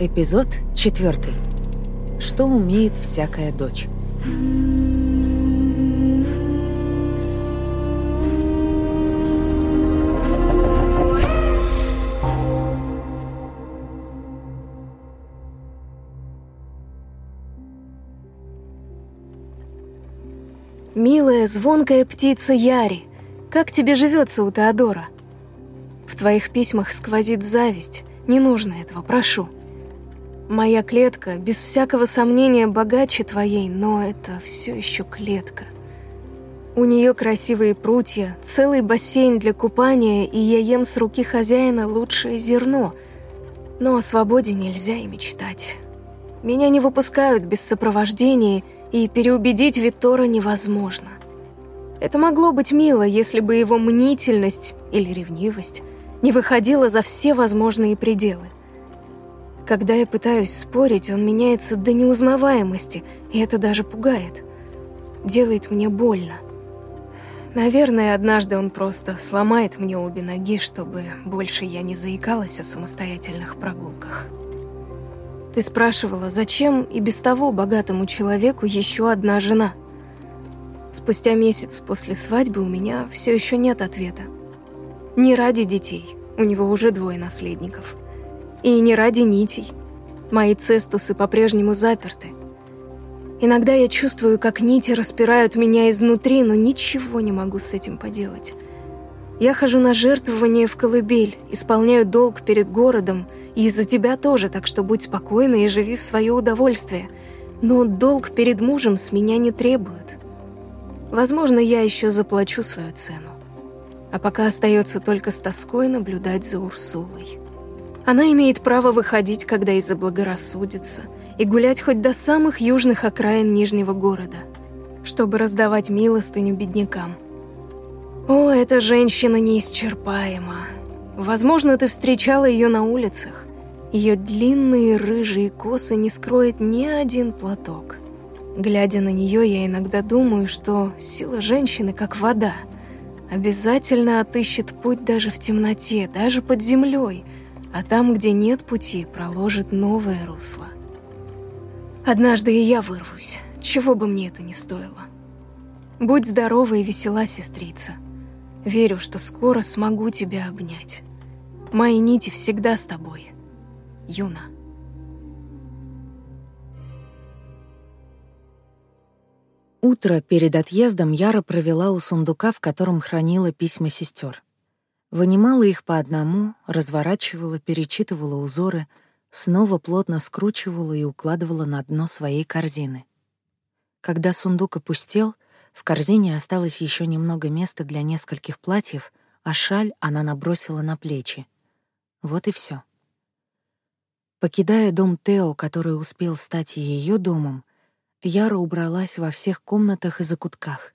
Эпизод 4. Что умеет всякая дочь? Милая, звонкая птица Яри, как тебе живется у Теодора? В твоих письмах сквозит зависть. Не нужно этого, прошу. Моя клетка, без всякого сомнения, богаче твоей, но это все еще клетка. У нее красивые прутья, целый бассейн для купания, и я ем с руки хозяина лучшее зерно. Но о свободе нельзя и мечтать. Меня не выпускают без сопровождения, и переубедить Витора невозможно. Это могло быть мило, если бы его мнительность или ревнивость не выходила за все возможные пределы. Когда я пытаюсь спорить, он меняется до неузнаваемости, и это даже пугает. Делает мне больно. Наверное, однажды он просто сломает мне обе ноги, чтобы больше я не заикалась о самостоятельных прогулках. Ты спрашивала, зачем и без того богатому человеку еще одна жена? Спустя месяц после свадьбы у меня все еще нет ответа. Не ради детей, у него уже двое наследников – и не ради нитей. Мои цестусы по-прежнему заперты. Иногда я чувствую, как нити распирают меня изнутри, но ничего не могу с этим поделать. Я хожу на жертвование в колыбель, исполняю долг перед городом, и из-за тебя тоже, так что будь спокойна и живи в свое удовольствие. Но долг перед мужем с меня не требуют. Возможно, я еще заплачу свою цену. А пока остается только с тоской наблюдать за Урсулой. Она имеет право выходить, когда ей заблагорассудится, и гулять хоть до самых южных окраин Нижнего города, чтобы раздавать милостыню беднякам. О, эта женщина неисчерпаема. Возможно, ты встречала ее на улицах. Ее длинные рыжие косы не скроет ни один платок. Глядя на нее, я иногда думаю, что сила женщины как вода. Обязательно отыщет путь даже в темноте, даже под землей – а там, где нет пути, проложит новое русло. Однажды и я вырвусь, чего бы мне это ни стоило. Будь здорова и весела, сестрица. Верю, что скоро смогу тебя обнять. Мои нити всегда с тобой. Юна. Утро перед отъездом Яра провела у сундука, в котором хранила письма сестер. Вынимала их по одному, разворачивала, перечитывала узоры, снова плотно скручивала и укладывала на дно своей корзины. Когда сундук опустел, в корзине осталось еще немного места для нескольких платьев, а шаль она набросила на плечи. Вот и все. Покидая дом Тео, который успел стать ее домом, Яра убралась во всех комнатах и закутках,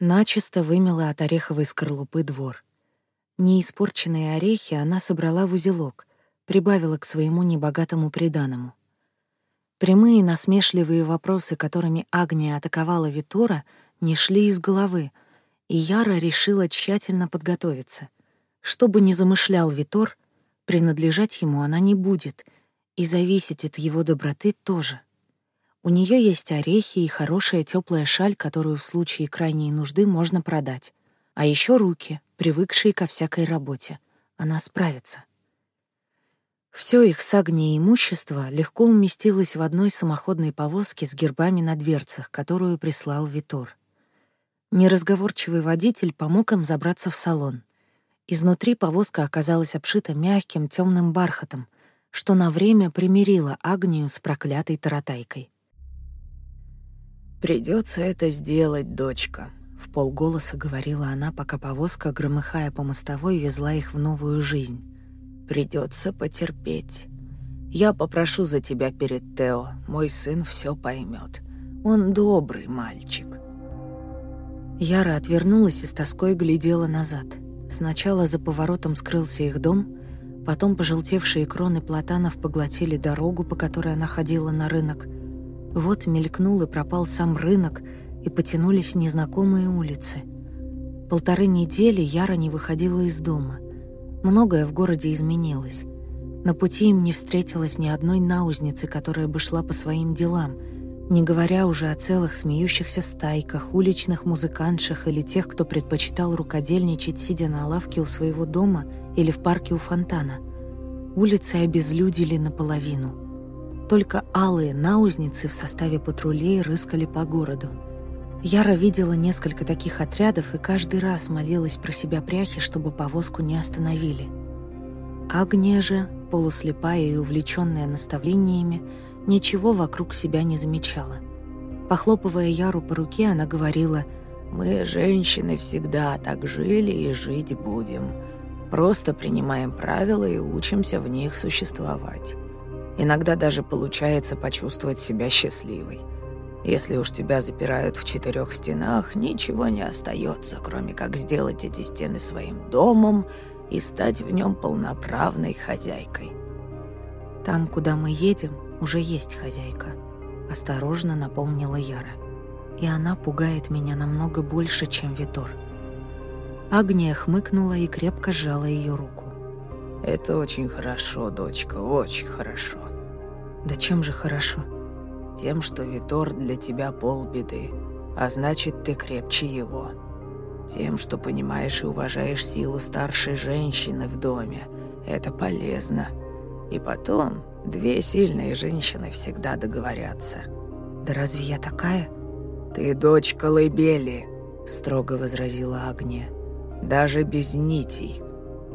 начисто вымела от ореховой скорлупы двор — Неиспорченные орехи она собрала в узелок, прибавила к своему небогатому приданому. Прямые насмешливые вопросы, которыми Агния атаковала Витора, не шли из головы, и Яра решила тщательно подготовиться. Что бы ни замышлял Витор, принадлежать ему она не будет, и зависеть от его доброты тоже. У нее есть орехи и хорошая теплая шаль, которую в случае крайней нужды можно продать. А еще руки — привыкшей ко всякой работе. Она справится. Все их сагни и имущество легко уместилось в одной самоходной повозке с гербами на дверцах, которую прислал Витор. Неразговорчивый водитель помог им забраться в салон. Изнутри повозка оказалась обшита мягким темным бархатом, что на время примирило Агнию с проклятой таратайкой. «Придется это сделать, дочка», полголоса говорила она, пока повозка, громыхая по мостовой, везла их в новую жизнь. «Придется потерпеть. Я попрошу за тебя перед Тео, мой сын все поймет. Он добрый мальчик». Яра отвернулась и с тоской глядела назад. Сначала за поворотом скрылся их дом, потом пожелтевшие кроны платанов поглотили дорогу, по которой она ходила на рынок. Вот мелькнул и пропал сам рынок — и потянулись незнакомые улицы. Полторы недели Яра не выходила из дома. Многое в городе изменилось. На пути им не встретилось ни одной наузницы, которая бы шла по своим делам, не говоря уже о целых смеющихся стайках, уличных музыкантшах или тех, кто предпочитал рукодельничать, сидя на лавке у своего дома или в парке у фонтана. Улицы обезлюдили наполовину. Только алые наузницы в составе патрулей рыскали по городу — Яра видела несколько таких отрядов и каждый раз молилась про себя пряхи, чтобы повозку не остановили. Агния же, полуслепая и увлеченная наставлениями, ничего вокруг себя не замечала. Похлопывая Яру по руке, она говорила «Мы, женщины, всегда так жили и жить будем. Просто принимаем правила и учимся в них существовать. Иногда даже получается почувствовать себя счастливой». Если уж тебя запирают в четырех стенах, ничего не остается, кроме как сделать эти стены своим домом и стать в нем полноправной хозяйкой. Там, куда мы едем, уже есть хозяйка, осторожно напомнила Яра. И она пугает меня намного больше, чем Витор. Агния хмыкнула и крепко сжала ее руку. «Это очень хорошо, дочка, очень хорошо». «Да чем же хорошо?» Тем, что Витор для тебя полбеды, а значит, ты крепче его. Тем, что понимаешь и уважаешь силу старшей женщины в доме. Это полезно. И потом, две сильные женщины всегда договорятся. «Да разве я такая?» «Ты дочь колыбели», — строго возразила Агния. «Даже без нитей.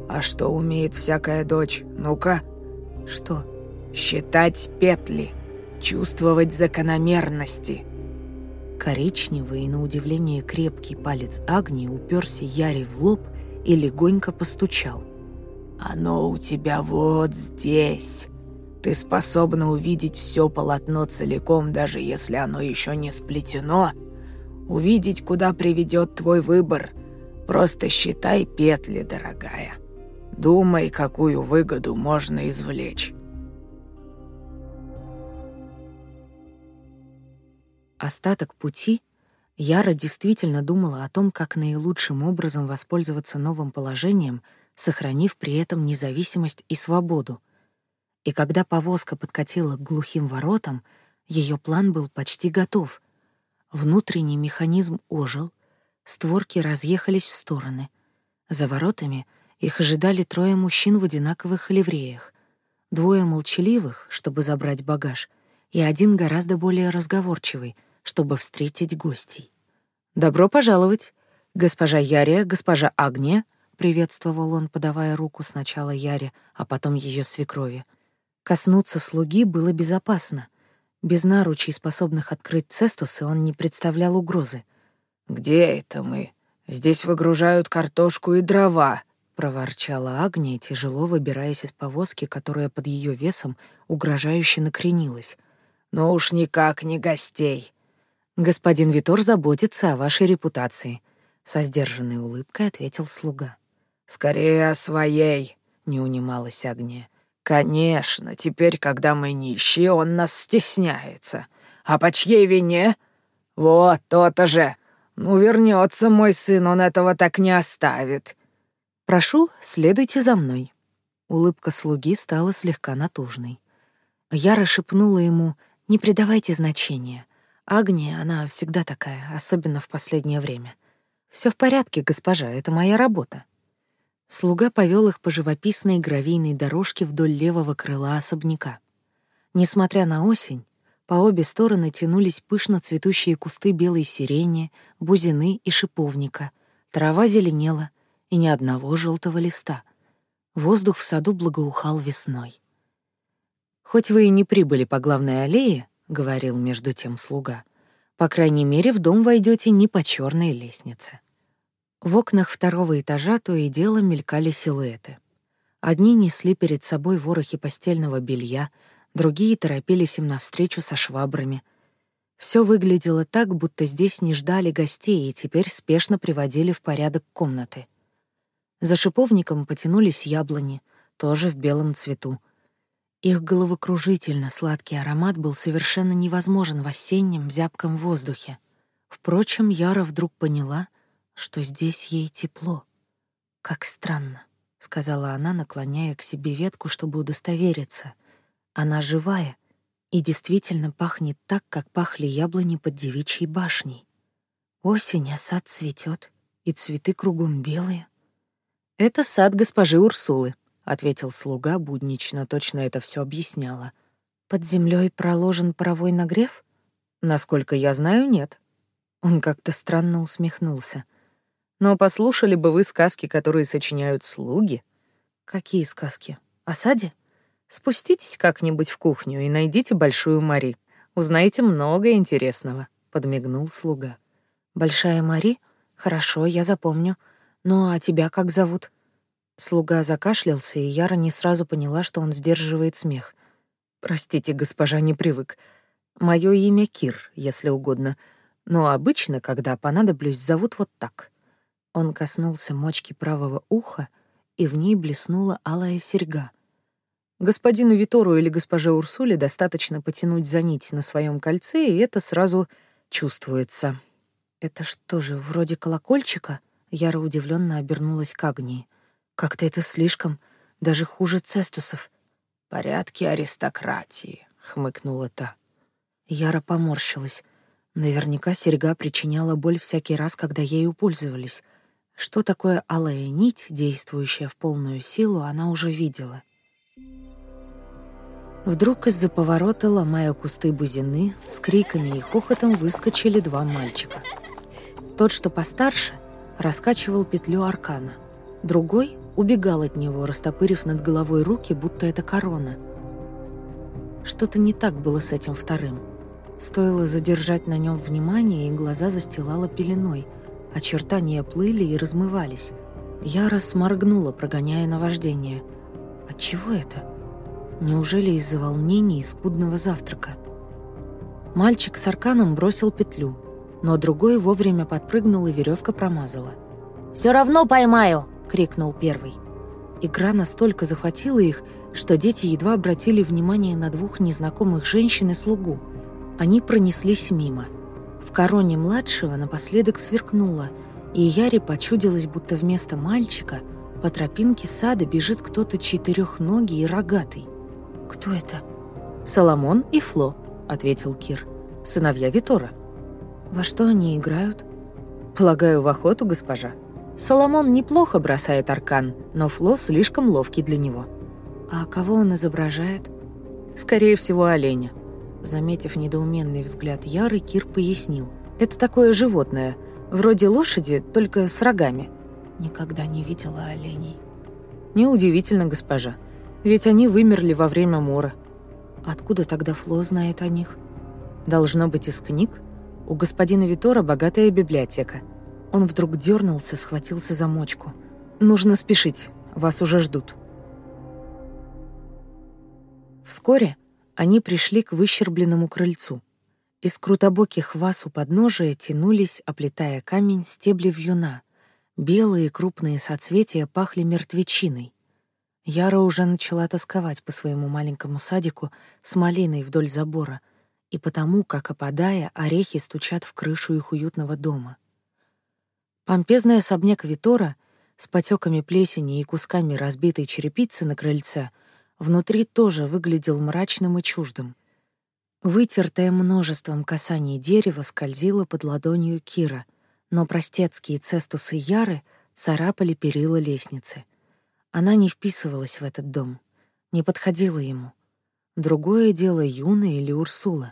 А что умеет всякая дочь? Ну-ка!» «Что?» «Считать петли!» чувствовать закономерности. Коричневый и, на удивление, крепкий палец Агнии уперся Яре в лоб и легонько постучал. «Оно у тебя вот здесь. Ты способна увидеть все полотно целиком, даже если оно еще не сплетено. Увидеть, куда приведет твой выбор. Просто считай петли, дорогая. Думай, какую выгоду можно извлечь». Остаток пути Яра действительно думала о том, как наилучшим образом воспользоваться новым положением, сохранив при этом независимость и свободу. И когда повозка подкатила к глухим воротам, ее план был почти готов. Внутренний механизм ожил, створки разъехались в стороны. За воротами их ожидали трое мужчин в одинаковых ливреях. Двое молчаливых, чтобы забрать багаж, и один гораздо более разговорчивый — чтобы встретить гостей. «Добро пожаловать! Госпожа Ярия, госпожа Агния!» — приветствовал он, подавая руку сначала Яре, а потом ее свекрови. Коснуться слуги было безопасно. Без наручей, способных открыть цестусы, он не представлял угрозы. «Где это мы? Здесь выгружают картошку и дрова!» — проворчала Агния, тяжело выбираясь из повозки, которая под ее весом угрожающе накренилась. Но уж никак не гостей!» «Господин Витор заботится о вашей репутации», — со сдержанной улыбкой ответил слуга. «Скорее о своей», — не унималась Агния. «Конечно, теперь, когда мы нищие, он нас стесняется. А по чьей вине? Вот то-то же! Ну, вернется мой сын, он этого так не оставит». «Прошу, следуйте за мной». Улыбка слуги стала слегка натужной. Яра шепнула ему «Не придавайте значения». Агния, она всегда такая, особенно в последнее время. Все в порядке, госпожа, это моя работа». Слуга повел их по живописной гравийной дорожке вдоль левого крыла особняка. Несмотря на осень, по обе стороны тянулись пышно цветущие кусты белой сирени, бузины и шиповника. Трава зеленела, и ни одного желтого листа. Воздух в саду благоухал весной. «Хоть вы и не прибыли по главной аллее», — говорил между тем слуга. «По крайней мере, в дом войдете не по черной лестнице». В окнах второго этажа то и дело мелькали силуэты. Одни несли перед собой ворохи постельного белья, другие торопились им навстречу со швабрами. Все выглядело так, будто здесь не ждали гостей и теперь спешно приводили в порядок комнаты. За шиповником потянулись яблони, тоже в белом цвету — их головокружительно сладкий аромат был совершенно невозможен в осеннем зябком воздухе. Впрочем, Яра вдруг поняла, что здесь ей тепло. «Как странно», — сказала она, наклоняя к себе ветку, чтобы удостовериться. «Она живая и действительно пахнет так, как пахли яблони под девичьей башней. Осень, а сад цветет, и цветы кругом белые». «Это сад госпожи Урсулы», ответил слуга буднично, точно это все объясняло. Под землей проложен паровой нагрев? Насколько я знаю, нет. Он как-то странно усмехнулся. Но послушали бы вы сказки, которые сочиняют слуги. Какие сказки? О саде? Спуститесь как-нибудь в кухню и найдите большую Мари. Узнаете много интересного, подмигнул слуга. Большая Мари? Хорошо, я запомню. Ну а тебя как зовут? Слуга закашлялся, и Яра не сразу поняла, что он сдерживает смех. «Простите, госпожа, не привык. Мое имя Кир, если угодно. Но обычно, когда понадоблюсь, зовут вот так». Он коснулся мочки правого уха, и в ней блеснула алая серьга. Господину Витору или госпоже Урсуле достаточно потянуть за нить на своем кольце, и это сразу чувствуется. «Это что же, вроде колокольчика?» Яра удивленно обернулась к Агнии. Как-то это слишком, даже хуже цестусов. «Порядки аристократии», — хмыкнула та. Яра поморщилась. Наверняка серьга причиняла боль всякий раз, когда ею пользовались. Что такое алая нить, действующая в полную силу, она уже видела. Вдруг из-за поворота, ломая кусты бузины, с криками и хохотом выскочили два мальчика. Тот, что постарше, раскачивал петлю аркана. Другой, убегал от него, растопырив над головой руки, будто это корона. Что-то не так было с этим вторым. Стоило задержать на нем внимание, и глаза застилала пеленой. Очертания плыли и размывались. Я сморгнула, прогоняя наваждение. От чего это? Неужели из-за волнений и скудного завтрака? Мальчик с арканом бросил петлю, но другой вовремя подпрыгнул, и веревка промазала. «Все равно поймаю!» — крикнул первый. Игра настолько захватила их, что дети едва обратили внимание на двух незнакомых женщин и слугу. Они пронеслись мимо. В короне младшего напоследок сверкнуло, и Яре почудилось, будто вместо мальчика по тропинке сада бежит кто-то четырехногий и рогатый. «Кто это?» «Соломон и Фло», — ответил Кир. «Сыновья Витора». «Во что они играют?» «Полагаю, в охоту, госпожа», Соломон неплохо бросает аркан, но Фло слишком ловкий для него. А кого он изображает? Скорее всего, оленя. Заметив недоуменный взгляд Яры, Кир пояснил. Это такое животное, вроде лошади, только с рогами. Никогда не видела оленей. Неудивительно, госпожа. Ведь они вымерли во время мора. Откуда тогда Фло знает о них? Должно быть из книг. У господина Витора богатая библиотека – он вдруг дернулся, схватился за мочку. «Нужно спешить, вас уже ждут». Вскоре они пришли к выщербленному крыльцу. Из крутобоких вас у подножия тянулись, оплетая камень, стебли вьюна. Белые крупные соцветия пахли мертвечиной. Яра уже начала тосковать по своему маленькому садику с малиной вдоль забора и потому, как опадая, орехи стучат в крышу их уютного дома — Помпезный особняк Витора с потеками плесени и кусками разбитой черепицы на крыльце внутри тоже выглядел мрачным и чуждым. Вытертое множеством касаний дерева скользило под ладонью Кира, но простецкие цестусы Яры царапали перила лестницы. Она не вписывалась в этот дом, не подходила ему. Другое дело Юна или Урсула,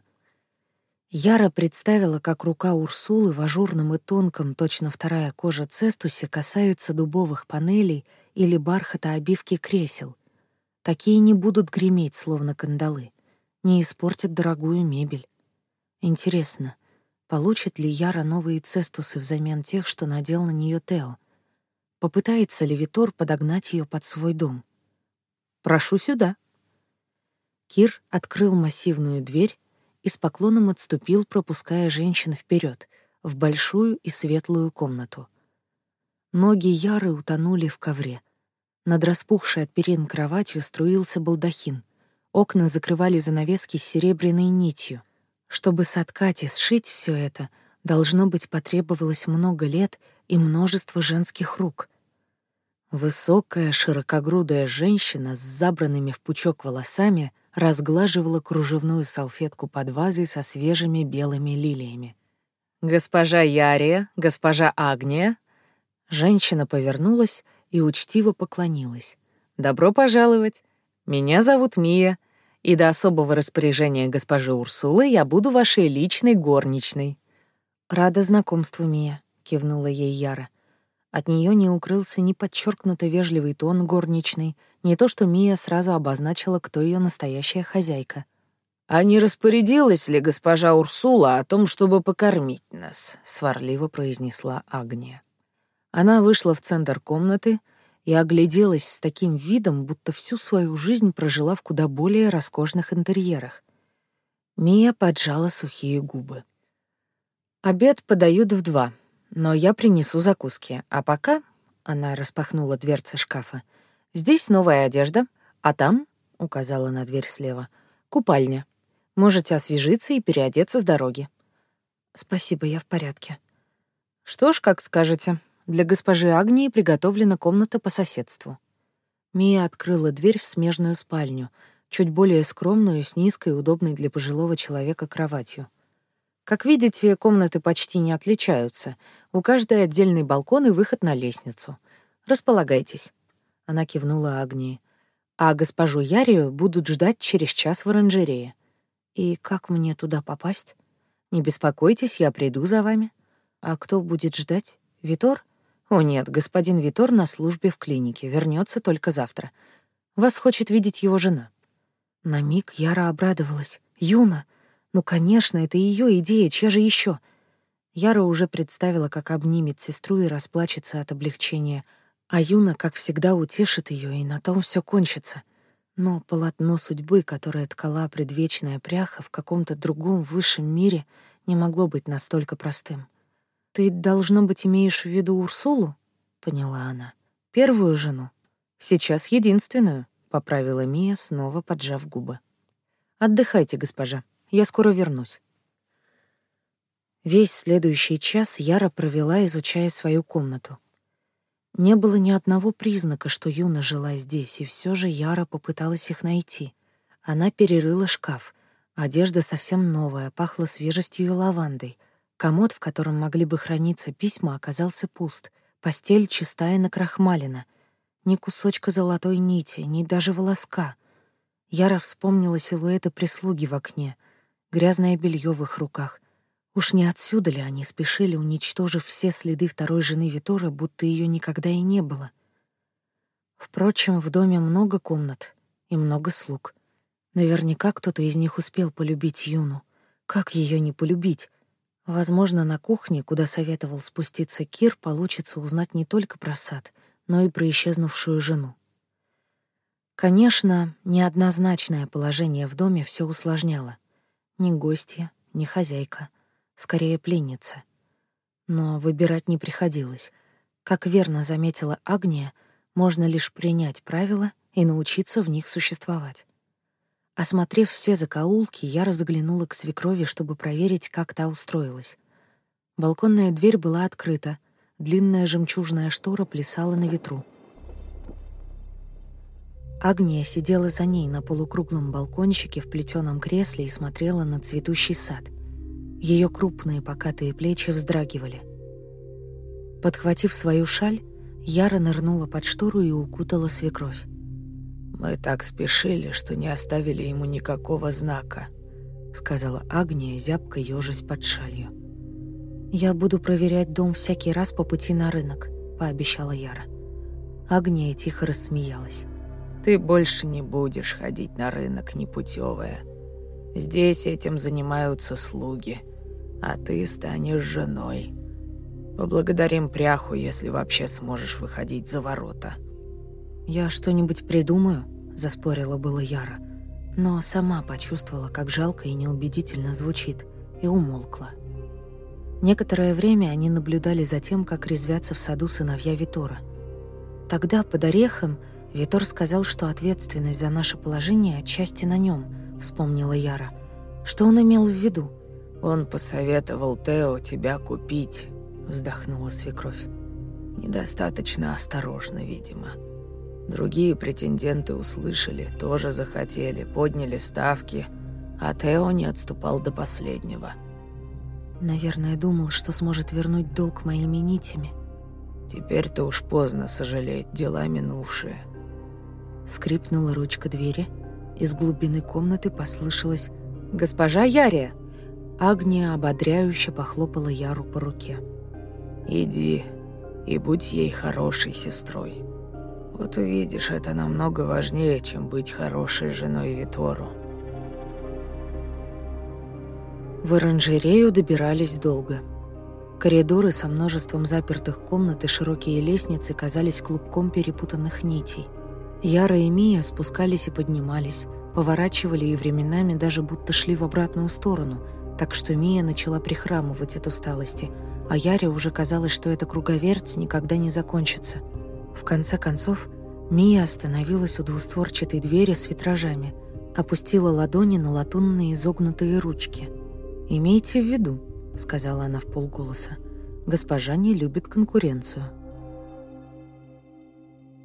Яра представила, как рука Урсулы в ажурном и тонком, точно вторая кожа цестусе, касается дубовых панелей или бархата обивки кресел. Такие не будут греметь, словно кандалы, не испортят дорогую мебель. Интересно, получит ли Яра новые цестусы взамен тех, что надел на нее Тео? Попытается ли Витор подогнать ее под свой дом? «Прошу сюда». Кир открыл массивную дверь, и с поклоном отступил, пропуская женщин вперед, в большую и светлую комнату. Ноги Яры утонули в ковре. Над распухшей от перин кроватью струился балдахин. Окна закрывали занавески с серебряной нитью. Чтобы соткать и сшить все это, должно быть, потребовалось много лет и множество женских рук. Высокая, широкогрудая женщина с забранными в пучок волосами — разглаживала кружевную салфетку под вазой со свежими белыми лилиями. «Госпожа Ярия, госпожа Агния!» Женщина повернулась и учтиво поклонилась. «Добро пожаловать! Меня зовут Мия, и до особого распоряжения госпожи Урсулы я буду вашей личной горничной». «Рада знакомству, Мия», — кивнула ей Яра. От нее не укрылся ни подчеркнуто вежливый тон горничной, не то что Мия сразу обозначила, кто ее настоящая хозяйка. «А не распорядилась ли госпожа Урсула о том, чтобы покормить нас?» — сварливо произнесла Агния. Она вышла в центр комнаты и огляделась с таким видом, будто всю свою жизнь прожила в куда более роскошных интерьерах. Мия поджала сухие губы. «Обед подают в два», но я принесу закуски. А пока...» — она распахнула дверцы шкафа. «Здесь новая одежда, а там...» — указала на дверь слева. «Купальня. Можете освежиться и переодеться с дороги». «Спасибо, я в порядке». «Что ж, как скажете. Для госпожи Агнии приготовлена комната по соседству». Мия открыла дверь в смежную спальню, чуть более скромную, с низкой, удобной для пожилого человека кроватью. Как видите, комнаты почти не отличаются. У каждой отдельный балкон и выход на лестницу. Располагайтесь. Она кивнула Агнии. А госпожу Ярию будут ждать через час в оранжерее. И как мне туда попасть? Не беспокойтесь, я приду за вами. А кто будет ждать? Витор? О нет, господин Витор на службе в клинике, вернется только завтра. Вас хочет видеть его жена. На миг Яра обрадовалась. Юна. Ну, конечно, это ее идея, чья же еще? Яра уже представила, как обнимет сестру и расплачется от облегчения, а Юна, как всегда, утешит ее, и на том все кончится. Но полотно судьбы, которое ткала предвечная пряха в каком-то другом высшем мире, не могло быть настолько простым. «Ты, должно быть, имеешь в виду Урсулу?» — поняла она. «Первую жену?» «Сейчас единственную», — поправила Мия, снова поджав губы. «Отдыхайте, госпожа», я скоро вернусь». Весь следующий час Яра провела, изучая свою комнату. Не было ни одного признака, что Юна жила здесь, и все же Яра попыталась их найти. Она перерыла шкаф. Одежда совсем новая, пахла свежестью и лавандой. Комод, в котором могли бы храниться письма, оказался пуст. Постель чистая накрахмалена. Ни кусочка золотой нити, ни даже волоска. Яра вспомнила силуэты прислуги в окне — грязное белье в их руках. Уж не отсюда ли они спешили, уничтожив все следы второй жены Витора, будто ее никогда и не было? Впрочем, в доме много комнат и много слуг. Наверняка кто-то из них успел полюбить Юну. Как ее не полюбить? Возможно, на кухне, куда советовал спуститься Кир, получится узнать не только про сад, но и про исчезнувшую жену. Конечно, неоднозначное положение в доме все усложняло. Не гостья, не хозяйка, скорее пленница. Но выбирать не приходилось. Как верно заметила Агния, можно лишь принять правила и научиться в них существовать. Осмотрев все закоулки, я разглянула к свекрови, чтобы проверить, как та устроилась. Балконная дверь была открыта, длинная жемчужная штора плясала на ветру — Агния сидела за ней на полукруглом балкончике в плетеном кресле и смотрела на цветущий сад. Ее крупные покатые плечи вздрагивали. Подхватив свою шаль, Яра нырнула под штору и укутала свекровь. «Мы так спешили, что не оставили ему никакого знака», — сказала Агния, зябко ежась под шалью. «Я буду проверять дом всякий раз по пути на рынок», — пообещала Яра. Агния тихо рассмеялась. Ты больше не будешь ходить на рынок непутевая. Здесь этим занимаются слуги, а ты станешь женой. Поблагодарим пряху, если вообще сможешь выходить за ворота». «Я что-нибудь придумаю?» – заспорила было Яра. Но сама почувствовала, как жалко и неубедительно звучит, и умолкла. Некоторое время они наблюдали за тем, как резвятся в саду сыновья Витора. Тогда под орехом – Витор сказал, что ответственность за наше положение отчасти на нем, вспомнила Яра. Что он имел в виду? Он посоветовал Тео тебя купить, вздохнула свекровь. Недостаточно осторожно, видимо. Другие претенденты услышали, тоже захотели, подняли ставки, а Тео не отступал до последнего. Наверное, думал, что сможет вернуть долг моими нитями. Теперь-то уж поздно сожалеть, дела минувшие. Скрипнула ручка двери. Из глубины комнаты послышалось «Госпожа Ярия!» Агния ободряюще похлопала Яру по руке. «Иди и будь ей хорошей сестрой. Вот увидишь, это намного важнее, чем быть хорошей женой Витору». В оранжерею добирались долго. Коридоры со множеством запертых комнат и широкие лестницы казались клубком перепутанных нитей – Яра и Мия спускались и поднимались, поворачивали и временами даже будто шли в обратную сторону, так что Мия начала прихрамывать от усталости, а Яре уже казалось, что эта круговерть никогда не закончится. В конце концов, Мия остановилась у двустворчатой двери с витражами, опустила ладони на латунные изогнутые ручки. «Имейте в виду», — сказала она в полголоса, — «госпожа не любит конкуренцию».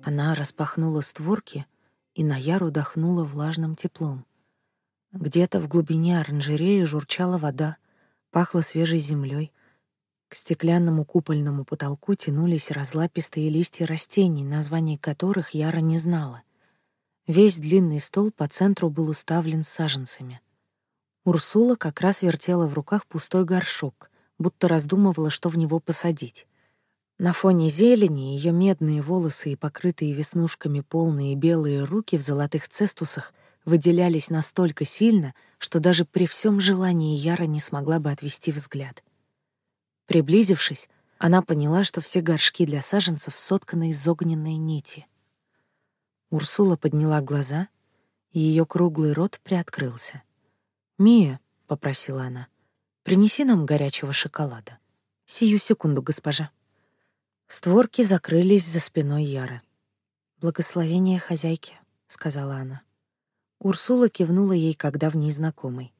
Она распахнула створки, и на яру дохнула влажным теплом. Где-то в глубине оранжереи журчала вода, пахло свежей землей. К стеклянному купольному потолку тянулись разлапистые листья растений, названий которых Яра не знала. Весь длинный стол по центру был уставлен саженцами. Урсула как раз вертела в руках пустой горшок, будто раздумывала, что в него посадить. На фоне зелени ее медные волосы и покрытые веснушками полные белые руки в золотых цестусах выделялись настолько сильно, что даже при всем желании Яра не смогла бы отвести взгляд. Приблизившись, она поняла, что все горшки для саженцев сотканы из огненной нити. Урсула подняла глаза, и ее круглый рот приоткрылся. «Мия», — попросила она, — «принеси нам горячего шоколада». «Сию секунду, госпожа». Створки закрылись за спиной Яры. «Благословение хозяйки», — сказала она. Урсула кивнула ей, когда в ней знакомый.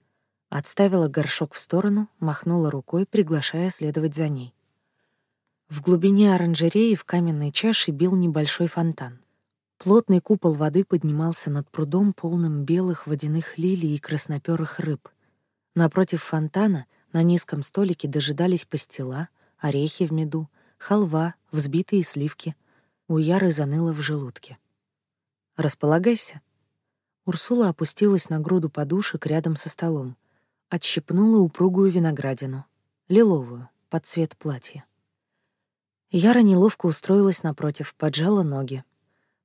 Отставила горшок в сторону, махнула рукой, приглашая следовать за ней. В глубине оранжереи в каменной чаше бил небольшой фонтан. Плотный купол воды поднимался над прудом, полным белых водяных лилий и красноперых рыб. Напротив фонтана на низком столике дожидались пастила, орехи в меду, халва взбитые сливки. У Яры заныло в желудке. «Располагайся». Урсула опустилась на груду подушек рядом со столом. Отщипнула упругую виноградину. Лиловую, под цвет платья. Яра неловко устроилась напротив, поджала ноги.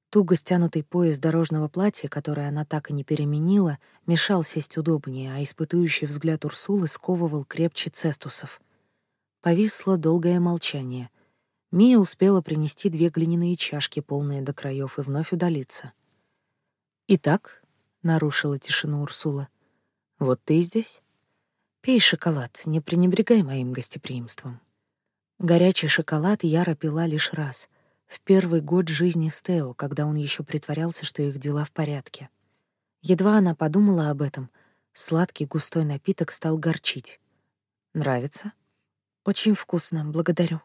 Туго стянутый пояс дорожного платья, которое она так и не переменила, мешал сесть удобнее, а испытующий взгляд Урсулы сковывал крепче цестусов. Повисло долгое молчание. Мия успела принести две глиняные чашки, полные до краев, и вновь удалиться. «Итак», — нарушила тишину Урсула, — «вот ты здесь. Пей шоколад, не пренебрегай моим гостеприимством». Горячий шоколад Яра пила лишь раз, в первый год жизни с Тео, когда он еще притворялся, что их дела в порядке. Едва она подумала об этом, сладкий густой напиток стал горчить. «Нравится?» «Очень вкусно, благодарю»,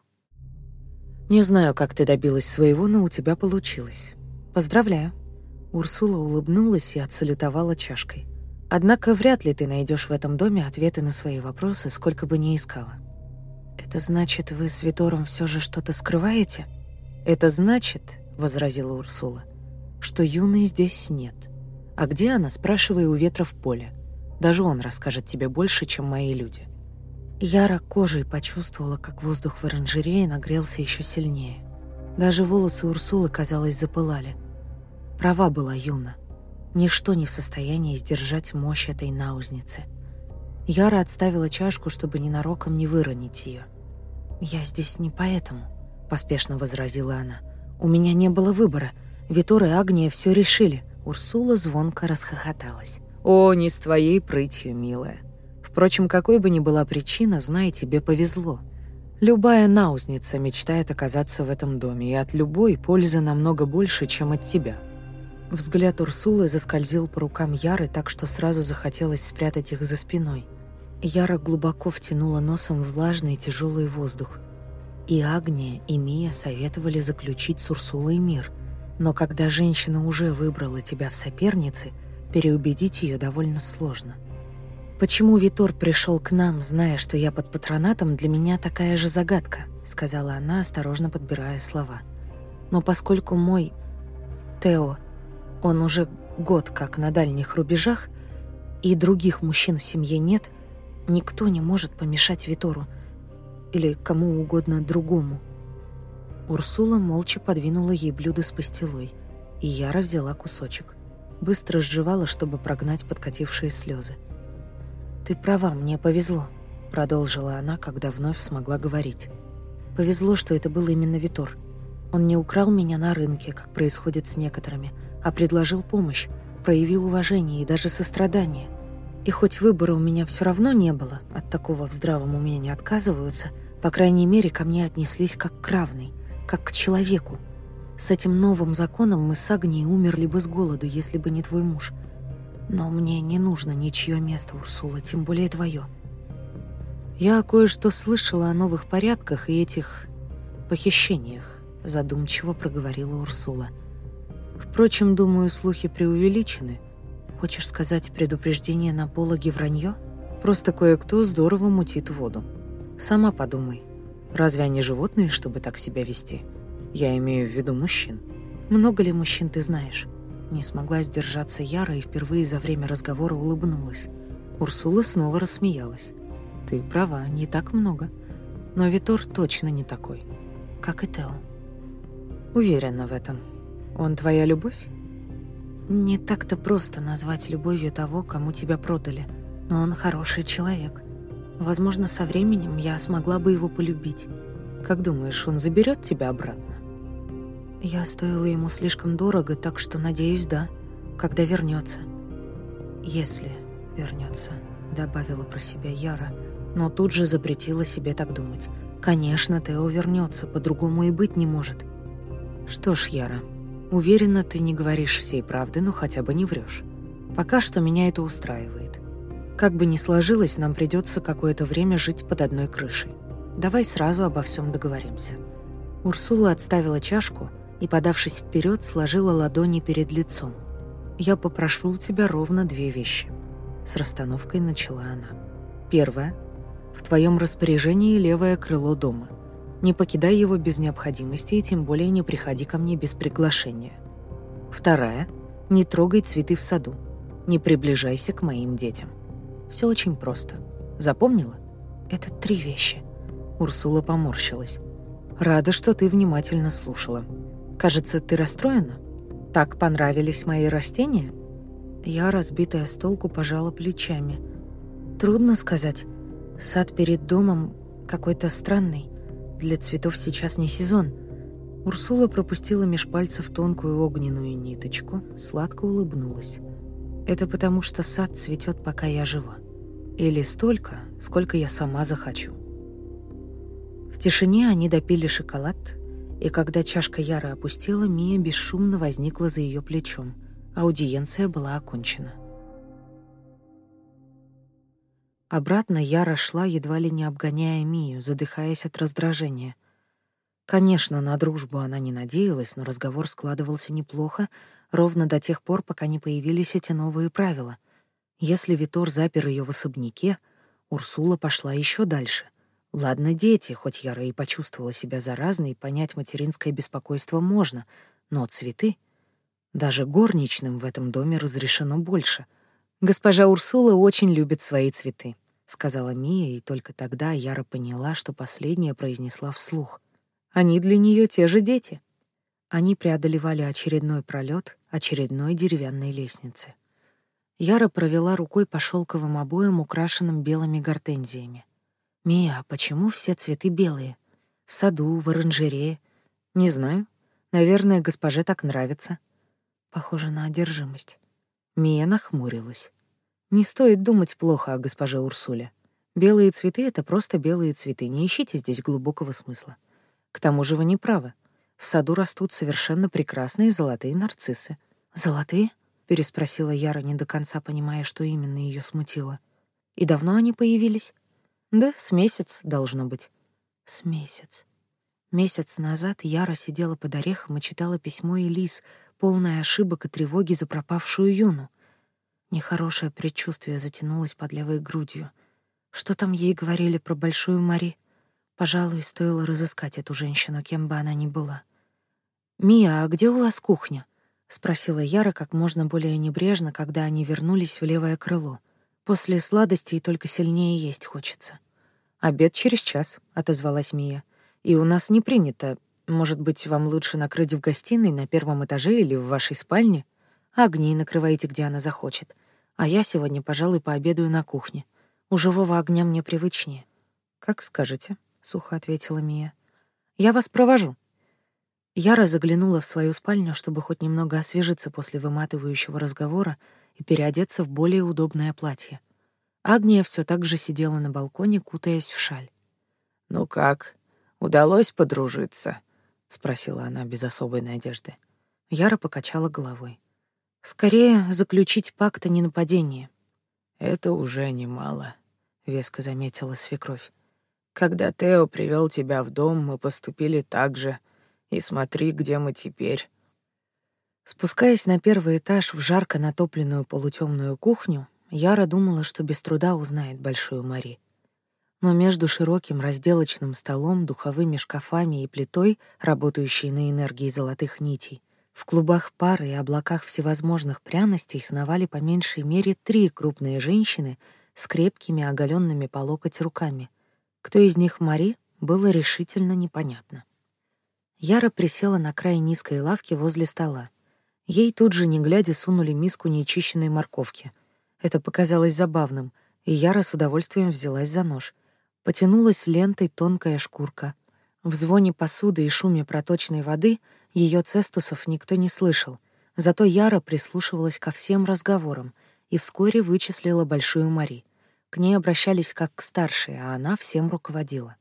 «Не знаю, как ты добилась своего, но у тебя получилось. Поздравляю». Урсула улыбнулась и отсалютовала чашкой. «Однако вряд ли ты найдешь в этом доме ответы на свои вопросы, сколько бы ни искала». «Это значит, вы с Витором все же что-то скрываете?» «Это значит», — возразила Урсула, — «что юной здесь нет. А где она, спрашивая у ветра в поле? Даже он расскажет тебе больше, чем мои люди». Яра кожей почувствовала, как воздух в оранжерее нагрелся еще сильнее. Даже волосы Урсулы, казалось, запылали. Права была Юна. Ничто не в состоянии сдержать мощь этой наузницы. Яра отставила чашку, чтобы ненароком не выронить ее. «Я здесь не поэтому», — поспешно возразила она. «У меня не было выбора. Витор и Агния все решили». Урсула звонко расхохоталась. «О, не с твоей прытью, милая. Впрочем, какой бы ни была причина, знай, тебе повезло. Любая наузница мечтает оказаться в этом доме, и от любой пользы намного больше, чем от тебя. Взгляд Урсулы заскользил по рукам Яры, так что сразу захотелось спрятать их за спиной. Яра глубоко втянула носом влажный и тяжелый воздух. И Агния, и Мия советовали заключить с Урсулой мир. Но когда женщина уже выбрала тебя в сопернице, переубедить ее довольно сложно – «Почему Витор пришел к нам, зная, что я под патронатом, для меня такая же загадка», — сказала она, осторожно подбирая слова. «Но поскольку мой... Тео, он уже год как на дальних рубежах, и других мужчин в семье нет, никто не может помешать Витору или кому угодно другому». Урсула молча подвинула ей блюдо с пастилой, и Яра взяла кусочек. Быстро сживала, чтобы прогнать подкатившие слезы. «Ты права, мне повезло», — продолжила она, когда вновь смогла говорить. «Повезло, что это был именно Витор. Он не украл меня на рынке, как происходит с некоторыми, а предложил помощь, проявил уважение и даже сострадание. И хоть выбора у меня все равно не было, от такого в здравом уме не отказываются, по крайней мере, ко мне отнеслись как к равной, как к человеку. С этим новым законом мы с Агнией умерли бы с голоду, если бы не твой муж. Но мне не нужно ничье место, Урсула, тем более твое. Я кое-что слышала о новых порядках и этих похищениях, задумчиво проговорила Урсула. Впрочем, думаю, слухи преувеличены. Хочешь сказать, предупреждение на пологе вранье? Просто кое-кто здорово мутит воду. Сама подумай. Разве они животные, чтобы так себя вести? Я имею в виду мужчин. Много ли мужчин ты знаешь? Не смогла сдержаться Яра и впервые за время разговора улыбнулась. Урсула снова рассмеялась. «Ты права, не так много. Но Витор точно не такой. Как и Тео». «Уверена в этом. Он твоя любовь?» «Не так-то просто назвать любовью того, кому тебя продали. Но он хороший человек. Возможно, со временем я смогла бы его полюбить». «Как думаешь, он заберет тебя обратно?» Я стоила ему слишком дорого, так что, надеюсь, да. Когда вернется. Если вернется, добавила про себя Яра, но тут же запретила себе так думать. Конечно, Тео вернется, по-другому и быть не может. Что ж, Яра, уверена, ты не говоришь всей правды, но хотя бы не врешь. Пока что меня это устраивает. Как бы ни сложилось, нам придется какое-то время жить под одной крышей. Давай сразу обо всем договоримся. Урсула отставила чашку, и, подавшись вперед, сложила ладони перед лицом. «Я попрошу у тебя ровно две вещи». С расстановкой начала она. «Первое. В твоем распоряжении левое крыло дома. Не покидай его без необходимости и тем более не приходи ко мне без приглашения. Второе: Не трогай цветы в саду. Не приближайся к моим детям. Все очень просто. Запомнила? Это три вещи. Урсула поморщилась. Рада, что ты внимательно слушала. Кажется, ты расстроена? Так понравились мои растения?» Я, разбитая с толку, пожала плечами. «Трудно сказать. Сад перед домом какой-то странный. Для цветов сейчас не сезон». Урсула пропустила меж пальцев тонкую огненную ниточку, сладко улыбнулась. «Это потому, что сад цветет, пока я жива. Или столько, сколько я сама захочу». В тишине они допили шоколад, и когда чашка Яры опустела, Мия бесшумно возникла за ее плечом. Аудиенция была окончена. Обратно Яра шла, едва ли не обгоняя Мию, задыхаясь от раздражения. Конечно, на дружбу она не надеялась, но разговор складывался неплохо, ровно до тех пор, пока не появились эти новые правила. Если Витор запер ее в особняке, Урсула пошла еще дальше — Ладно, дети, хоть Яра и почувствовала себя заразной, понять материнское беспокойство можно, но цветы... Даже горничным в этом доме разрешено больше. Госпожа Урсула очень любит свои цветы, сказала Мия, и только тогда Яра поняла, что последняя произнесла вслух. Они для нее те же дети. Они преодолевали очередной пролет очередной деревянной лестницы. Яра провела рукой по шелковым обоям, украшенным белыми гортензиями. «Мия, почему все цветы белые? В саду, в оранжерее?» «Не знаю. Наверное, госпоже так нравится». Похоже на одержимость. Мия нахмурилась. «Не стоит думать плохо о госпоже Урсуле. Белые цветы — это просто белые цветы, не ищите здесь глубокого смысла. К тому же вы не правы. В саду растут совершенно прекрасные золотые нарциссы». «Золотые?» — переспросила Яра, не до конца понимая, что именно ее смутило. «И давно они появились?» Да, с месяц должно быть. С месяц. Месяц назад Яра сидела под орехом и читала письмо Элис, полное ошибок и тревоги за пропавшую Юну. Нехорошее предчувствие затянулось под левой грудью. Что там ей говорили про Большую Мари? Пожалуй, стоило разыскать эту женщину, кем бы она ни была. «Мия, а где у вас кухня?» — спросила Яра как можно более небрежно, когда они вернулись в левое крыло — После сладостей только сильнее есть хочется. «Обед через час», — отозвалась Мия. «И у нас не принято. Может быть, вам лучше накрыть в гостиной на первом этаже или в вашей спальне? Огни накрывайте, где она захочет. А я сегодня, пожалуй, пообедаю на кухне. У живого огня мне привычнее». «Как скажете», — сухо ответила Мия. «Я вас провожу». Яра заглянула в свою спальню, чтобы хоть немного освежиться после выматывающего разговора, и переодеться в более удобное платье. Агния все так же сидела на балконе, кутаясь в шаль. «Ну как, удалось подружиться?» — спросила она без особой надежды. Яра покачала головой. «Скорее заключить пакт о ненападении». «Это уже немало», — веско заметила свекровь. «Когда Тео привел тебя в дом, мы поступили так же. И смотри, где мы теперь». Спускаясь на первый этаж в жарко натопленную полутемную кухню, Яра думала, что без труда узнает Большую Мари. Но между широким разделочным столом, духовыми шкафами и плитой, работающей на энергии золотых нитей, в клубах пары и облаках всевозможных пряностей сновали по меньшей мере три крупные женщины с крепкими, оголенными по локоть руками. Кто из них Мари, было решительно непонятно. Яра присела на край низкой лавки возле стола, Ей тут же, не глядя, сунули миску нечищенной морковки. Это показалось забавным, и Яра с удовольствием взялась за нож. Потянулась лентой тонкая шкурка. В звоне посуды и шуме проточной воды ее цестусов никто не слышал, зато Яра прислушивалась ко всем разговорам и вскоре вычислила Большую Мари. К ней обращались как к старшей, а она всем руководила.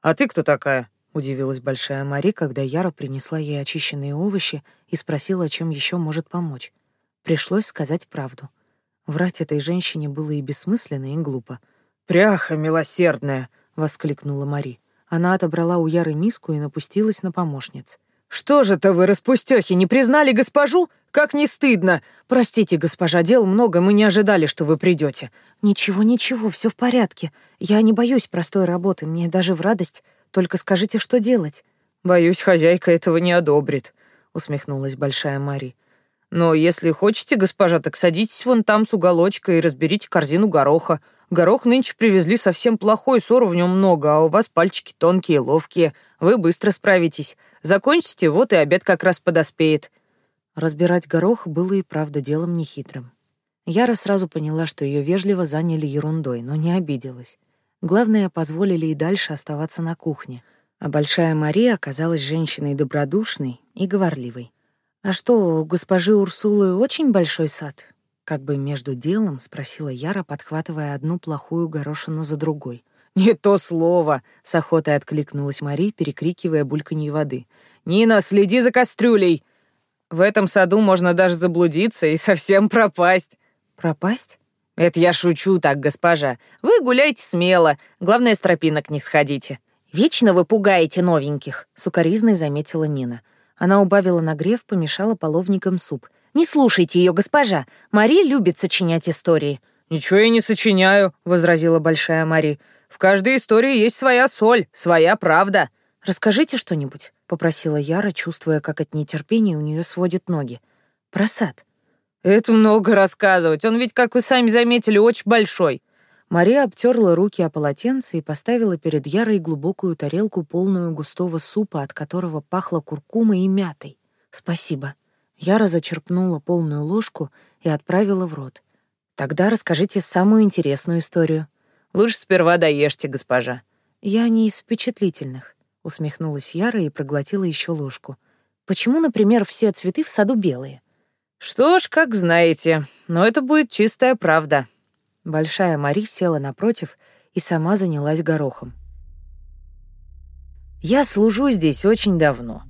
«А ты кто такая?» Удивилась большая Мари, когда Яра принесла ей очищенные овощи и спросила, чем еще может помочь. Пришлось сказать правду. Врать этой женщине было и бессмысленно, и глупо. «Пряха милосердная!» — воскликнула Мари. Она отобрала у Яры миску и напустилась на помощниц. «Что же-то вы, распустёхи, не признали госпожу? Как не стыдно! Простите, госпожа, дел много, мы не ожидали, что вы придете. «Ничего, ничего, все в порядке. Я не боюсь простой работы, мне даже в радость. Только скажите, что делать?» «Боюсь, хозяйка этого не одобрит», — усмехнулась Большая Мари. «Но если хотите, госпожа, так садитесь вон там с уголочка и разберите корзину гороха. Горох нынче привезли совсем плохой, сору в нем много, а у вас пальчики тонкие, ловкие. Вы быстро справитесь. Закончите, вот и обед как раз подоспеет». Разбирать горох было и правда делом нехитрым. Яра сразу поняла, что ее вежливо заняли ерундой, но не обиделась. Главное, позволили и дальше оставаться на кухне. А Большая Мария оказалась женщиной добродушной и говорливой. «А что, у госпожи Урсулы очень большой сад?» Как бы между делом спросила Яра, подхватывая одну плохую горошину за другой. «Не то слово!» — с охотой откликнулась Мария, перекрикивая бульканье воды. «Нина, следи за кастрюлей! В этом саду можно даже заблудиться и совсем пропасть!» «Пропасть?» «Это я шучу так, госпожа. Вы гуляйте смело, главное, с тропинок не сходите». «Вечно вы пугаете новеньких», — Сукаризной заметила Нина. Она убавила нагрев, помешала половником суп. «Не слушайте ее, госпожа. Мари любит сочинять истории». «Ничего я не сочиняю», — возразила Большая Мари. «В каждой истории есть своя соль, своя правда». «Расскажите что-нибудь», — попросила Яра, чувствуя, как от нетерпения у нее сводят ноги. «Просад», это много рассказывать. Он ведь, как вы сами заметили, очень большой. Мария обтерла руки о полотенце и поставила перед Ярой глубокую тарелку, полную густого супа, от которого пахло куркумой и мятой. «Спасибо». Яра зачерпнула полную ложку и отправила в рот. «Тогда расскажите самую интересную историю». «Лучше сперва доешьте, госпожа». «Я не из впечатлительных», — усмехнулась Яра и проглотила еще ложку. «Почему, например, все цветы в саду белые?» «Что ж, как знаете, но это будет чистая правда». Большая Мари села напротив и сама занялась горохом. «Я служу здесь очень давно.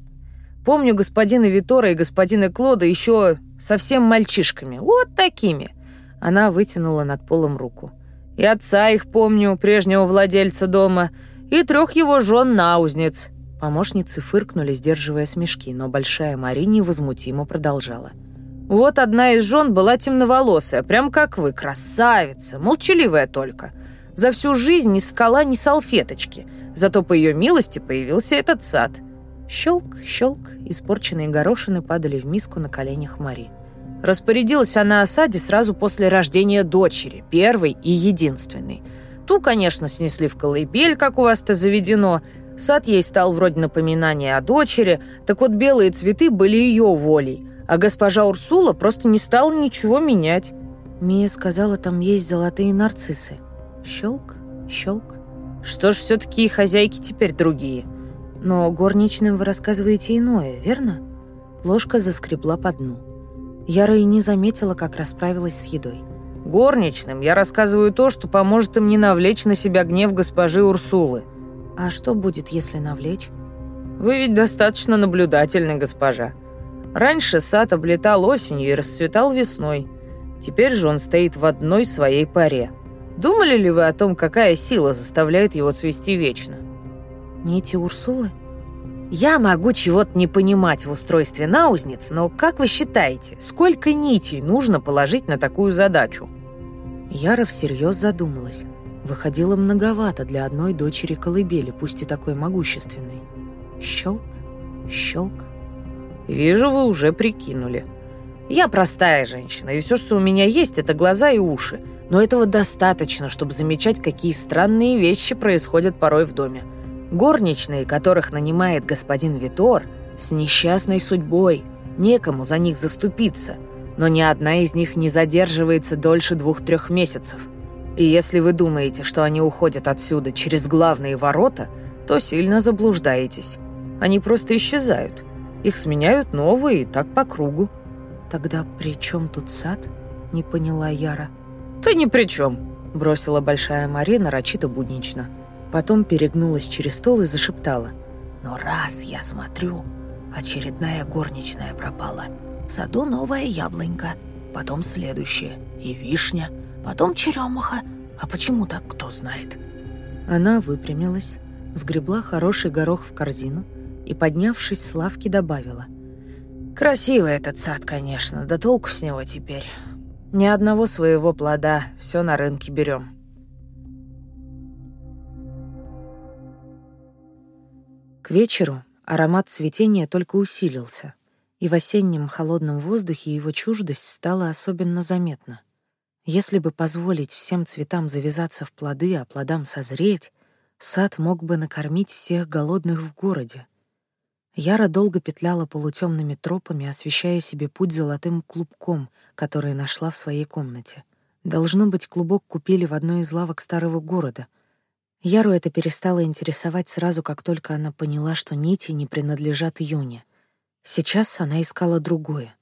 Помню господина Витора и господина Клода еще совсем мальчишками, вот такими». Она вытянула над полом руку. «И отца их помню, прежнего владельца дома, и трех его жен-наузниц». Помощницы фыркнули, сдерживая смешки, но Большая Мари невозмутимо продолжала – вот одна из жен была темноволосая, прям как вы, красавица, молчаливая только. За всю жизнь ни скала ни салфеточки, зато по ее милости появился этот сад. Щелк, щелк, испорченные горошины падали в миску на коленях Мари. Распорядилась она о саде сразу после рождения дочери, первой и единственной. Ту, конечно, снесли в колыбель, как у вас-то заведено, Сад ей стал вроде напоминание о дочери, так вот белые цветы были ее волей – а госпожа Урсула просто не стала ничего менять. Мия сказала, там есть золотые нарциссы. Щелк, щелк. Что ж, все-таки хозяйки теперь другие. Но горничным вы рассказываете иное, верно? Ложка заскребла по дну. Яра и не заметила, как расправилась с едой. Горничным я рассказываю то, что поможет им не навлечь на себя гнев госпожи Урсулы. А что будет, если навлечь? Вы ведь достаточно наблюдательны, госпожа. Раньше сад облетал осенью и расцветал весной. Теперь же он стоит в одной своей паре. Думали ли вы о том, какая сила заставляет его цвести вечно? Нити Урсулы? Я могу чего-то не понимать в устройстве наузниц, но как вы считаете, сколько нитей нужно положить на такую задачу? Яра всерьез задумалась. Выходило многовато для одной дочери колыбели, пусть и такой могущественной. Щелк, щелк, Вижу, вы уже прикинули. Я простая женщина, и все, что у меня есть, это глаза и уши. Но этого достаточно, чтобы замечать, какие странные вещи происходят порой в доме. Горничные, которых нанимает господин Витор, с несчастной судьбой. Некому за них заступиться. Но ни одна из них не задерживается дольше двух-трех месяцев. И если вы думаете, что они уходят отсюда через главные ворота, то сильно заблуждаетесь. Они просто исчезают. Их сменяют новые, и так по кругу. Тогда при чем тут сад? Не поняла Яра. Ты ни при чем, бросила большая Мария нарочито буднично. Потом перегнулась через стол и зашептала. Но раз я смотрю, очередная горничная пропала. В саду новая яблонька, потом следующая и вишня, потом черемуха. А почему так, кто знает? Она выпрямилась, сгребла хороший горох в корзину – и, поднявшись с лавки, добавила. «Красивый этот сад, конечно, да толку с него теперь. Ни одного своего плода, все на рынке берем. К вечеру аромат цветения только усилился, и в осеннем холодном воздухе его чуждость стала особенно заметна. Если бы позволить всем цветам завязаться в плоды, а плодам созреть, сад мог бы накормить всех голодных в городе. Яра долго петляла полутемными тропами, освещая себе путь золотым клубком, который нашла в своей комнате. Должно быть, клубок купили в одной из лавок старого города. Яру это перестало интересовать сразу, как только она поняла, что нити не принадлежат Юне. Сейчас она искала другое.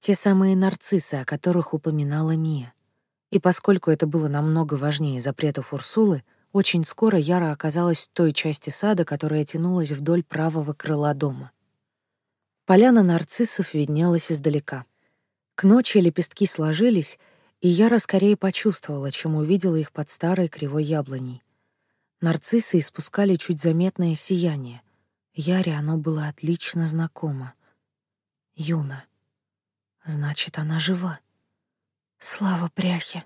Те самые нарциссы, о которых упоминала Мия. И поскольку это было намного важнее запретов Урсулы — очень скоро Яра оказалась в той части сада, которая тянулась вдоль правого крыла дома. Поляна нарциссов виднелась издалека. К ночи лепестки сложились, и Яра скорее почувствовала, чем увидела их под старой кривой яблоней. Нарциссы испускали чуть заметное сияние. Яре оно было отлично знакомо. Юна. Значит, она жива. Слава пряхе.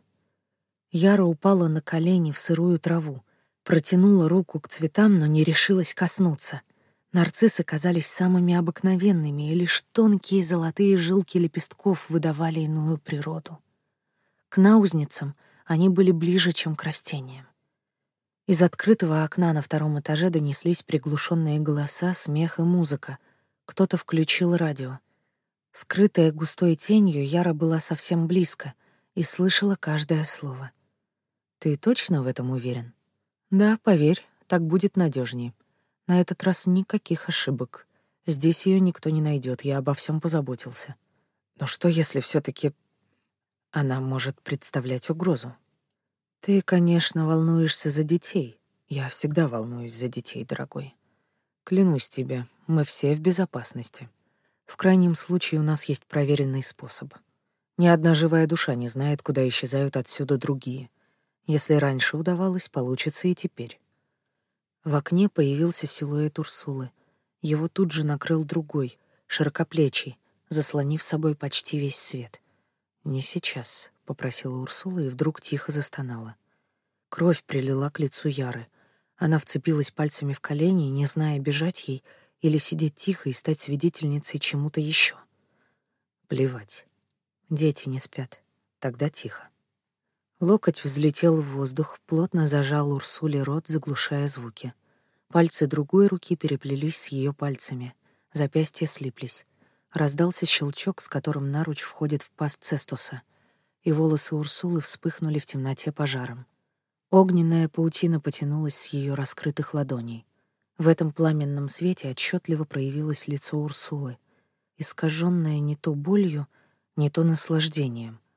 Яра упала на колени в сырую траву, протянула руку к цветам, но не решилась коснуться. Нарциссы казались самыми обыкновенными, и лишь тонкие золотые жилки лепестков выдавали иную природу. К наузницам они были ближе, чем к растениям. Из открытого окна на втором этаже донеслись приглушенные голоса, смех и музыка. Кто-то включил радио. Скрытая густой тенью, Яра была совсем близко и слышала каждое слово — ты точно в этом уверен? Да, поверь, так будет надежнее. На этот раз никаких ошибок. Здесь ее никто не найдет, я обо всем позаботился. Но что, если все таки она может представлять угрозу? Ты, конечно, волнуешься за детей. Я всегда волнуюсь за детей, дорогой. Клянусь тебе, мы все в безопасности. В крайнем случае у нас есть проверенный способ. Ни одна живая душа не знает, куда исчезают отсюда другие — если раньше удавалось, получится и теперь. В окне появился силуэт Урсулы. Его тут же накрыл другой, широкоплечий, заслонив собой почти весь свет. «Не сейчас», — попросила Урсула и вдруг тихо застонала. Кровь прилила к лицу Яры. Она вцепилась пальцами в колени, не зная, бежать ей или сидеть тихо и стать свидетельницей чему-то еще. Плевать. Дети не спят. Тогда тихо. Локоть взлетел в воздух, плотно зажал Урсуле рот, заглушая звуки. Пальцы другой руки переплелись с ее пальцами. Запястья слиплись. Раздался щелчок, с которым наруч входит в паст Цестуса. И волосы Урсулы вспыхнули в темноте пожаром. Огненная паутина потянулась с ее раскрытых ладоней. В этом пламенном свете отчетливо проявилось лицо Урсулы, искаженное не то болью, не то наслаждением —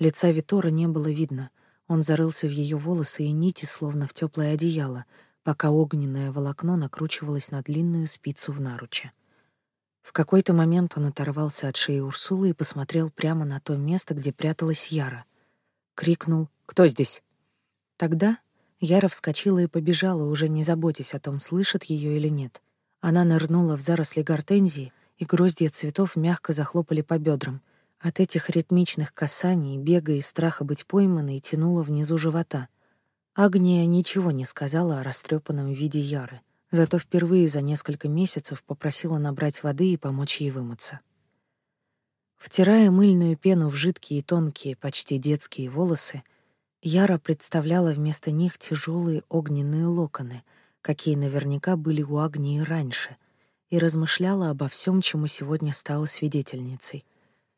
Лица Витора не было видно. Он зарылся в ее волосы и нити, словно в теплое одеяло, пока огненное волокно накручивалось на длинную спицу в наруче. В какой-то момент он оторвался от шеи Урсулы и посмотрел прямо на то место, где пряталась Яра. Крикнул «Кто здесь?». Тогда Яра вскочила и побежала, уже не заботясь о том, слышит ее или нет. Она нырнула в заросли гортензии, и гроздья цветов мягко захлопали по бедрам — от этих ритмичных касаний, бега и страха быть пойманной тянуло внизу живота. Агния ничего не сказала о растрепанном виде Яры, зато впервые за несколько месяцев попросила набрать воды и помочь ей вымыться. Втирая мыльную пену в жидкие и тонкие, почти детские волосы, Яра представляла вместо них тяжелые огненные локоны, какие наверняка были у Агнии раньше, и размышляла обо всем, чему сегодня стала свидетельницей —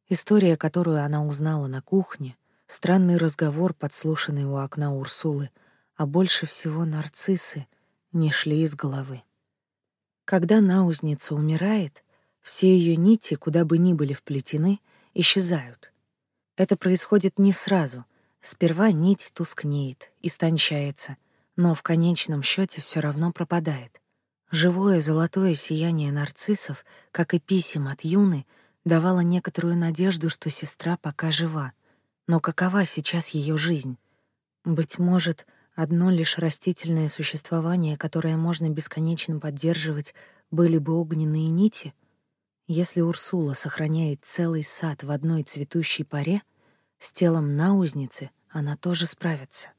История, которую она узнала на кухне, странный разговор, подслушанный у окна Урсулы, а больше всего нарциссы, не шли из головы. Когда наузница умирает, все ее нити, куда бы ни были вплетены, исчезают. Это происходит не сразу. Сперва нить тускнеет, истончается, но в конечном счете все равно пропадает. Живое золотое сияние нарциссов, как и писем от Юны, давала некоторую надежду, что сестра пока жива. Но какова сейчас ее жизнь? Быть может, одно лишь растительное существование, которое можно бесконечно поддерживать, были бы огненные нити? Если Урсула сохраняет целый сад в одной цветущей паре, с телом на узнице она тоже справится.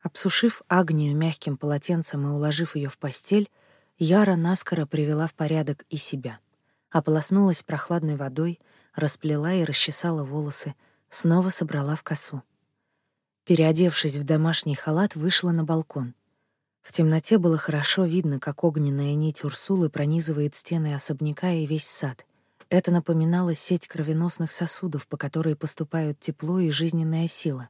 Обсушив Агнию мягким полотенцем и уложив ее в постель, Яра наскоро привела в порядок и себя — ополоснулась прохладной водой, расплела и расчесала волосы, снова собрала в косу. Переодевшись в домашний халат, вышла на балкон. В темноте было хорошо видно, как огненная нить Урсулы пронизывает стены особняка и весь сад. Это напоминало сеть кровеносных сосудов, по которой поступают тепло и жизненная сила.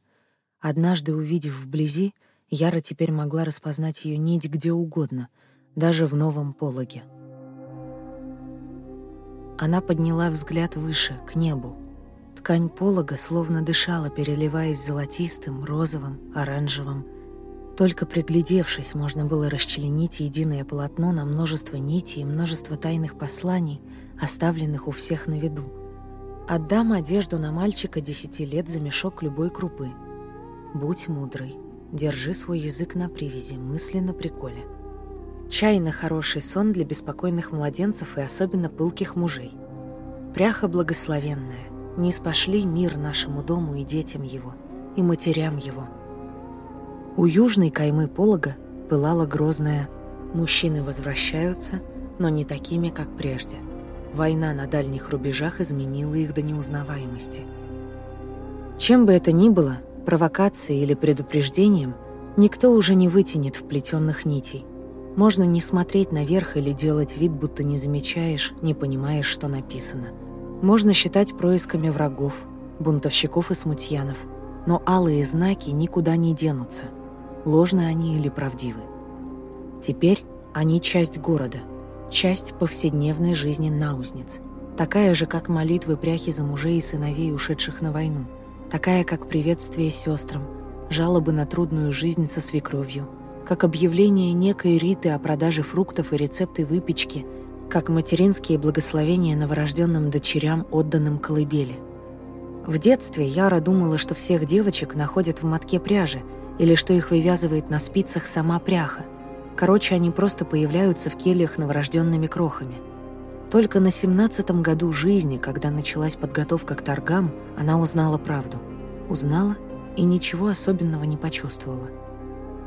Однажды, увидев вблизи, Яра теперь могла распознать ее нить где угодно, даже в новом пологе. Она подняла взгляд выше, к небу. Ткань полога словно дышала, переливаясь золотистым, розовым, оранжевым. Только приглядевшись, можно было расчленить единое полотно на множество нитей и множество тайных посланий, оставленных у всех на виду. «Отдам одежду на мальчика десяти лет за мешок любой крупы. Будь мудрый, держи свой язык на привязи, мысли на приколе». Чайно хороший сон для беспокойных младенцев и особенно пылких мужей. Пряха благословенная, не спошли мир нашему дому и детям его, и матерям его. У южной каймы полога пылала грозная «Мужчины возвращаются, но не такими, как прежде». Война на дальних рубежах изменила их до неузнаваемости. Чем бы это ни было, провокацией или предупреждением, никто уже не вытянет в вплетенных нитей – можно не смотреть наверх или делать вид, будто не замечаешь, не понимаешь, что написано. Можно считать происками врагов, бунтовщиков и смутьянов. Но алые знаки никуда не денутся, ложны они или правдивы. Теперь они часть города, часть повседневной жизни наузниц, такая же, как молитвы пряхи за мужей и сыновей, ушедших на войну, такая, как приветствие сестрам, жалобы на трудную жизнь со свекровью – как объявление некой Риты о продаже фруктов и рецепты выпечки, как материнские благословения новорожденным дочерям, отданным колыбели. В детстве Яра думала, что всех девочек находят в мотке пряжи или что их вывязывает на спицах сама пряха. Короче, они просто появляются в кельях новорожденными крохами – только на семнадцатом году жизни, когда началась подготовка к торгам, она узнала правду. Узнала и ничего особенного не почувствовала.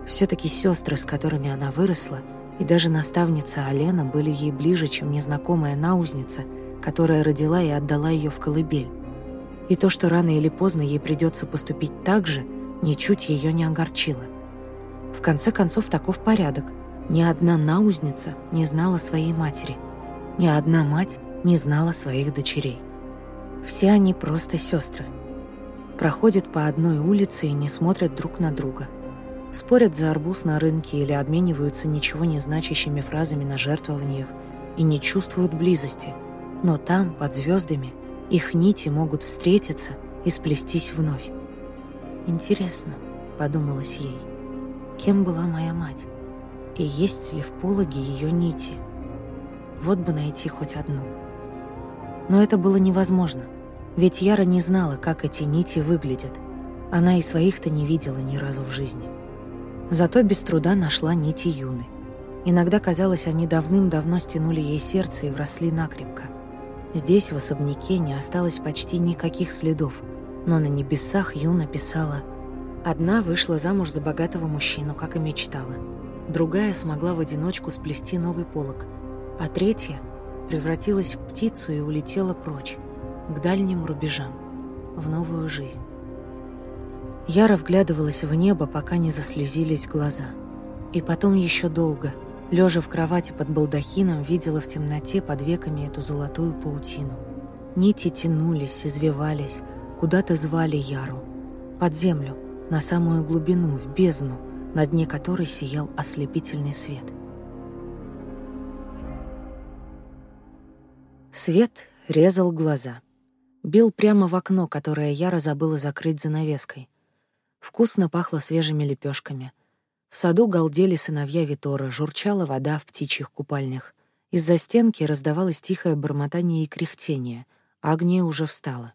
Все-таки сестры, с которыми она выросла, и даже наставница Алена были ей ближе, чем незнакомая наузница, которая родила и отдала ее в колыбель. И то, что рано или поздно ей придется поступить так же, ничуть ее не огорчило. В конце концов, таков порядок. Ни одна наузница не знала своей матери. Ни одна мать не знала своих дочерей. Все они просто сестры. Проходят по одной улице и не смотрят друг на друга – спорят за арбуз на рынке или обмениваются ничего не значащими фразами на жертвованиях и не чувствуют близости. Но там, под звездами, их нити могут встретиться и сплестись вновь. «Интересно», — подумалась ей, — «кем была моя мать? И есть ли в пологе ее нити? Вот бы найти хоть одну». Но это было невозможно, ведь Яра не знала, как эти нити выглядят. Она и своих-то не видела ни разу в жизни. Зато без труда нашла нити Юны. Иногда казалось, они давным-давно стянули ей сердце и вросли накрепко. Здесь, в особняке, не осталось почти никаких следов, но на небесах Юна писала «Одна вышла замуж за богатого мужчину, как и мечтала. Другая смогла в одиночку сплести новый полог, а третья превратилась в птицу и улетела прочь, к дальним рубежам, в новую жизнь». Яра вглядывалась в небо, пока не заслезились глаза. И потом еще долго, лежа в кровати под балдахином, видела в темноте под веками эту золотую паутину. Нити тянулись, извивались, куда-то звали Яру. Под землю, на самую глубину, в бездну, на дне которой сиял ослепительный свет. Свет резал глаза. Бил прямо в окно, которое Яра забыла закрыть занавеской. Вкусно пахло свежими лепешками. В саду галдели сыновья Витора, журчала вода в птичьих купальнях. Из-за стенки раздавалось тихое бормотание и кряхтение. Агния уже встала.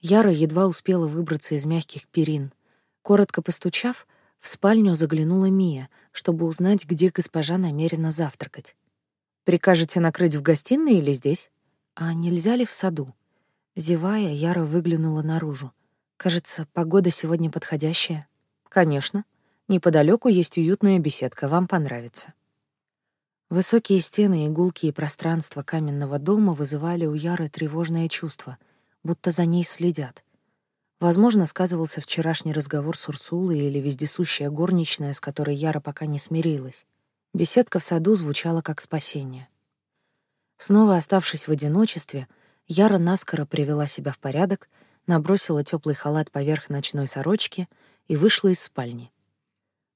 Яра едва успела выбраться из мягких перин. Коротко постучав, в спальню заглянула Мия, чтобы узнать, где госпожа намерена завтракать. «Прикажете накрыть в гостиной или здесь?» «А нельзя ли в саду?» Зевая, Яра выглянула наружу. Кажется, погода сегодня подходящая. Конечно. Неподалеку есть уютная беседка, вам понравится. Высокие стены и гулкие пространства каменного дома вызывали у Яры тревожное чувство, будто за ней следят. Возможно, сказывался вчерашний разговор с Урсулой или вездесущая горничная, с которой Яра пока не смирилась. Беседка в саду звучала как спасение. Снова оставшись в одиночестве, Яра наскоро привела себя в порядок — набросила теплый халат поверх ночной сорочки и вышла из спальни.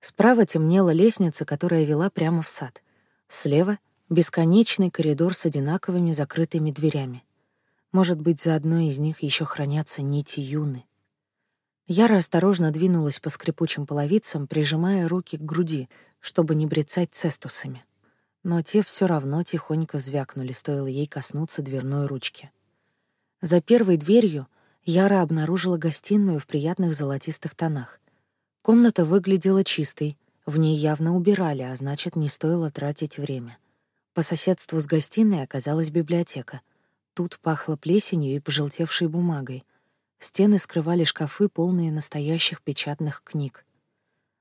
Справа темнела лестница, которая вела прямо в сад. Слева — бесконечный коридор с одинаковыми закрытыми дверями. Может быть, за одной из них еще хранятся нити юны. Яра осторожно двинулась по скрипучим половицам, прижимая руки к груди, чтобы не брецать цестусами. Но те все равно тихонько звякнули, стоило ей коснуться дверной ручки. За первой дверью Яра обнаружила гостиную в приятных золотистых тонах. Комната выглядела чистой, в ней явно убирали, а значит, не стоило тратить время. По соседству с гостиной оказалась библиотека. Тут пахло плесенью и пожелтевшей бумагой. Стены скрывали шкафы, полные настоящих печатных книг.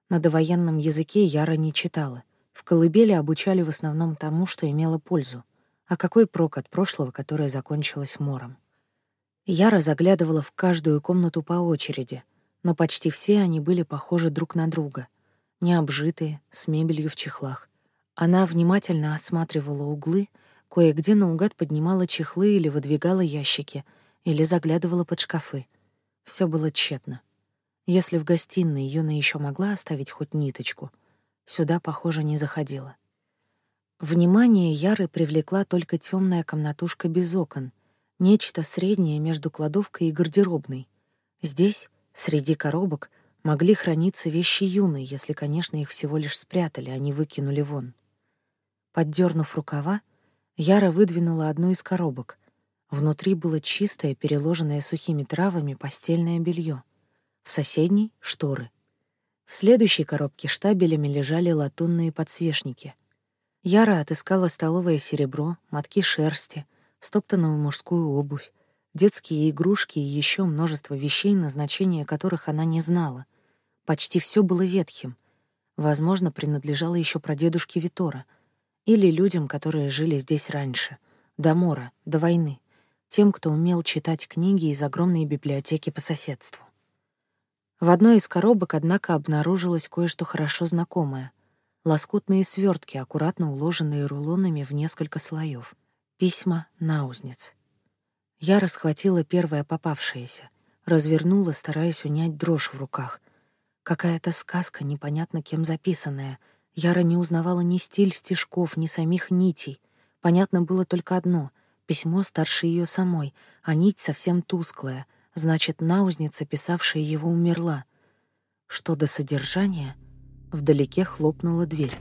На довоенном языке Яра не читала. В колыбели обучали в основном тому, что имело пользу. А какой прок от прошлого, которое закончилось мором? Яра заглядывала в каждую комнату по очереди, но почти все они были похожи друг на друга, необжитые, с мебелью в чехлах. Она внимательно осматривала углы, кое-где наугад поднимала чехлы или выдвигала ящики, или заглядывала под шкафы. Все было тщетно. Если в гостиной Юна еще могла оставить хоть ниточку, сюда, похоже, не заходила. Внимание Яры привлекла только темная комнатушка без окон — Нечто среднее между кладовкой и гардеробной. Здесь, среди коробок, могли храниться вещи юной, если, конечно, их всего лишь спрятали, а не выкинули вон. Поддернув рукава, Яра выдвинула одну из коробок. Внутри было чистое, переложенное сухими травами постельное белье. В соседней — шторы. В следующей коробке штабелями лежали латунные подсвечники. Яра отыскала столовое серебро, мотки шерсти, стоптанную мужскую обувь, детские игрушки и еще множество вещей, назначения которых она не знала. Почти все было ветхим. Возможно, принадлежало еще прадедушке Витора или людям, которые жили здесь раньше, до мора, до войны, тем, кто умел читать книги из огромной библиотеки по соседству. В одной из коробок, однако, обнаружилось кое-что хорошо знакомое — лоскутные свертки, аккуратно уложенные рулонами в несколько слоев — Письма наузниц. Я расхватила первое попавшееся, развернула, стараясь унять дрожь в руках. Какая-то сказка, непонятно кем записанная. Яра не узнавала ни стиль стежков, ни самих нитей. Понятно было только одно — письмо старше ее самой, а нить совсем тусклая, значит, наузница, писавшая его, умерла. Что до содержания, вдалеке хлопнула дверь.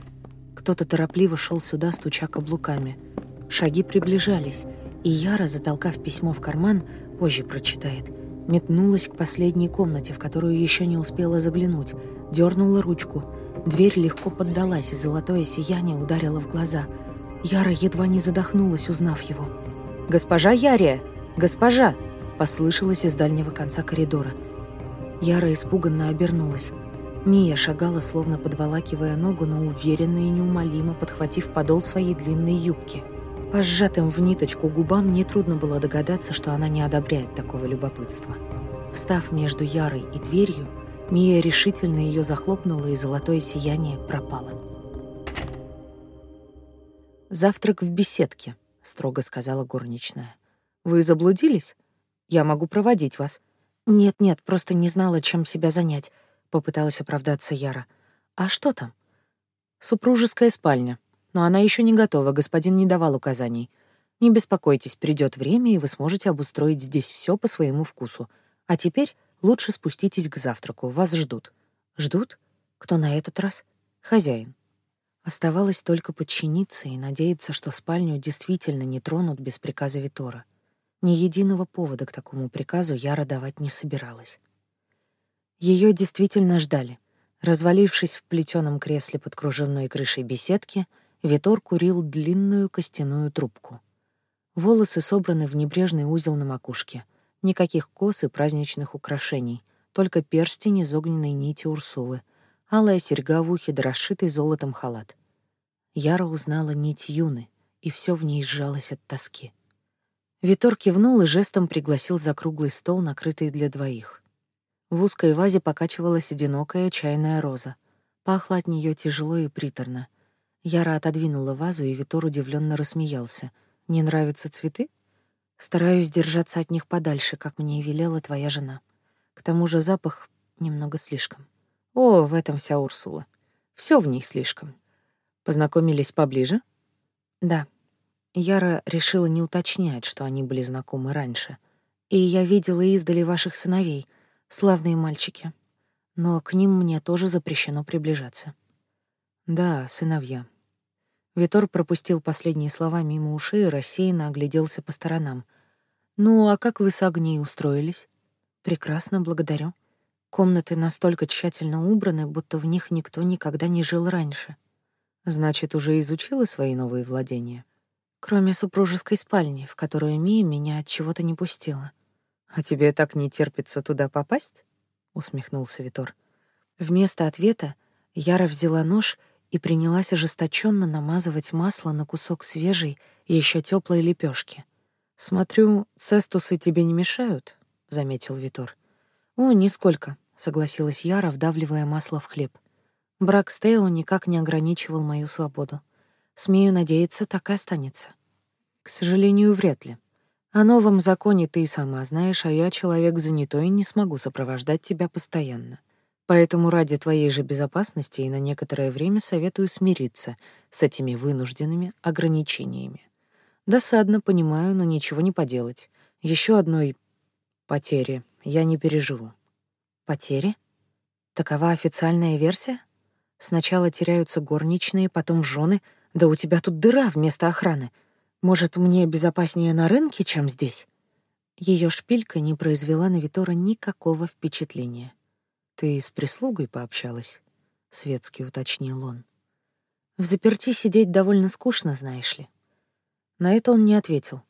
Кто-то торопливо шел сюда, стуча каблуками — Шаги приближались, и Яра, затолкав письмо в карман, позже прочитает, метнулась к последней комнате, в которую еще не успела заглянуть, дернула ручку. Дверь легко поддалась, и золотое сияние ударило в глаза. Яра едва не задохнулась, узнав его. «Госпожа Ярия! Госпожа!» – послышалось из дальнего конца коридора. Яра испуганно обернулась. Мия шагала, словно подволакивая ногу, но уверенно и неумолимо подхватив подол своей длинной юбки – по сжатым в ниточку губам нетрудно было догадаться, что она не одобряет такого любопытства. Встав между Ярой и дверью, Мия решительно ее захлопнула, и золотое сияние пропало. «Завтрак в беседке», — строго сказала горничная. «Вы заблудились? Я могу проводить вас». «Нет-нет, просто не знала, чем себя занять», — попыталась оправдаться Яра. «А что там?» «Супружеская спальня», но она еще не готова, господин не давал указаний. Не беспокойтесь, придет время, и вы сможете обустроить здесь все по своему вкусу. А теперь лучше спуститесь к завтраку, вас ждут. Ждут? Кто на этот раз? Хозяин. Оставалось только подчиниться и надеяться, что спальню действительно не тронут без приказа Витора. Ни единого повода к такому приказу Яра давать не собиралась. Ее действительно ждали. Развалившись в плетеном кресле под кружевной крышей беседки — Витор курил длинную костяную трубку. Волосы собраны в небрежный узел на макушке. Никаких кос и праздничных украшений, только перстень из огненной нити Урсулы, алая серьга в ухе да расшитый золотом халат. Яра узнала нить Юны, и все в ней сжалось от тоски. Витор кивнул и жестом пригласил за круглый стол, накрытый для двоих. В узкой вазе покачивалась одинокая чайная роза. Пахло от нее тяжело и приторно. Яра отодвинула вазу, и Витор удивленно рассмеялся. «Не нравятся цветы?» «Стараюсь держаться от них подальше, как мне и велела твоя жена. К тому же запах немного слишком». «О, в этом вся Урсула. Все в ней слишком. Познакомились поближе?» «Да». Яра решила не уточнять, что они были знакомы раньше. «И я видела издали ваших сыновей, славные мальчики. Но к ним мне тоже запрещено приближаться». «Да, сыновья», Витор пропустил последние слова мимо ушей и рассеянно огляделся по сторонам. «Ну, а как вы с огней устроились?» «Прекрасно, благодарю. Комнаты настолько тщательно убраны, будто в них никто никогда не жил раньше». «Значит, уже изучила свои новые владения?» «Кроме супружеской спальни, в которую Мия меня от чего то не пустила». «А тебе так не терпится туда попасть?» — усмехнулся Витор. Вместо ответа Яра взяла нож и принялась ожесточенно намазывать масло на кусок свежей, еще теплой лепешки. «Смотрю, цестусы тебе не мешают», — заметил Витор. «О, нисколько», — согласилась Яра, вдавливая масло в хлеб. Брак с Тео никак не ограничивал мою свободу. Смею надеяться, так и останется. К сожалению, вряд ли. О новом законе ты и сама знаешь, а я человек занятой и не смогу сопровождать тебя постоянно. Поэтому ради твоей же безопасности и на некоторое время советую смириться с этими вынужденными ограничениями. Досадно, понимаю, но ничего не поделать. Еще одной потери я не переживу. Потери? Такова официальная версия? Сначала теряются горничные, потом жены. Да у тебя тут дыра вместо охраны. Может, мне безопаснее на рынке, чем здесь? Ее шпилька не произвела на Витора никакого впечатления. «Ты с прислугой пообщалась?» — светски уточнил он. «В заперти сидеть довольно скучно, знаешь ли». На это он не ответил,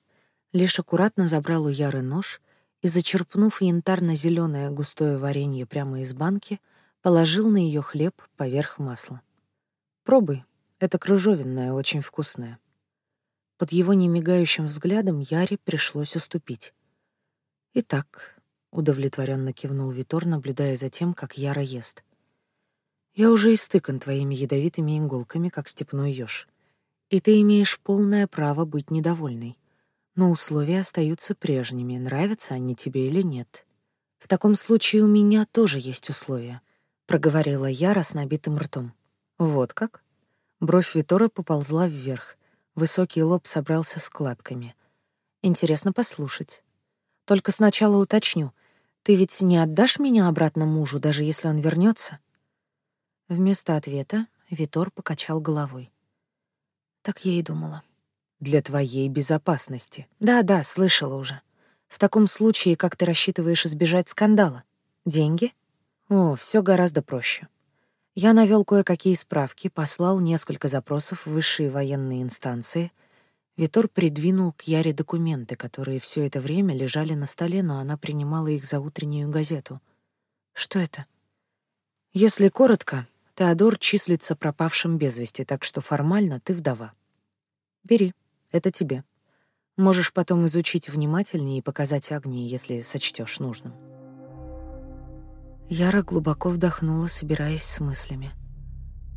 лишь аккуратно забрал у Яры нож и, зачерпнув янтарно зеленое густое варенье прямо из банки, положил на ее хлеб поверх масла. «Пробуй, это крыжовенное, очень вкусное». Под его немигающим взглядом Яре пришлось уступить. «Итак, Удовлетворенно кивнул Витор, наблюдая за тем, как Яра ест. «Я уже истыкан твоими ядовитыми иголками, как степной еж. И ты имеешь полное право быть недовольной. Но условия остаются прежними, нравятся они тебе или нет. В таком случае у меня тоже есть условия», — проговорила Яра с набитым ртом. «Вот как?» Бровь Витора поползла вверх. Высокий лоб собрался складками. «Интересно послушать. Только сначала уточню — ты ведь не отдашь меня обратно мужу, даже если он вернется? Вместо ответа Витор покачал головой. Так я и думала. Для твоей безопасности. Да-да, слышала уже. В таком случае, как ты рассчитываешь избежать скандала? Деньги? О, все гораздо проще. Я навел кое-какие справки, послал несколько запросов в высшие военные инстанции — Витор придвинул к Яре документы, которые все это время лежали на столе, но она принимала их за утреннюю газету. «Что это?» «Если коротко, Теодор числится пропавшим без вести, так что формально ты вдова. Бери, это тебе. Можешь потом изучить внимательнее и показать огни, если сочтешь нужным». Яра глубоко вдохнула, собираясь с мыслями.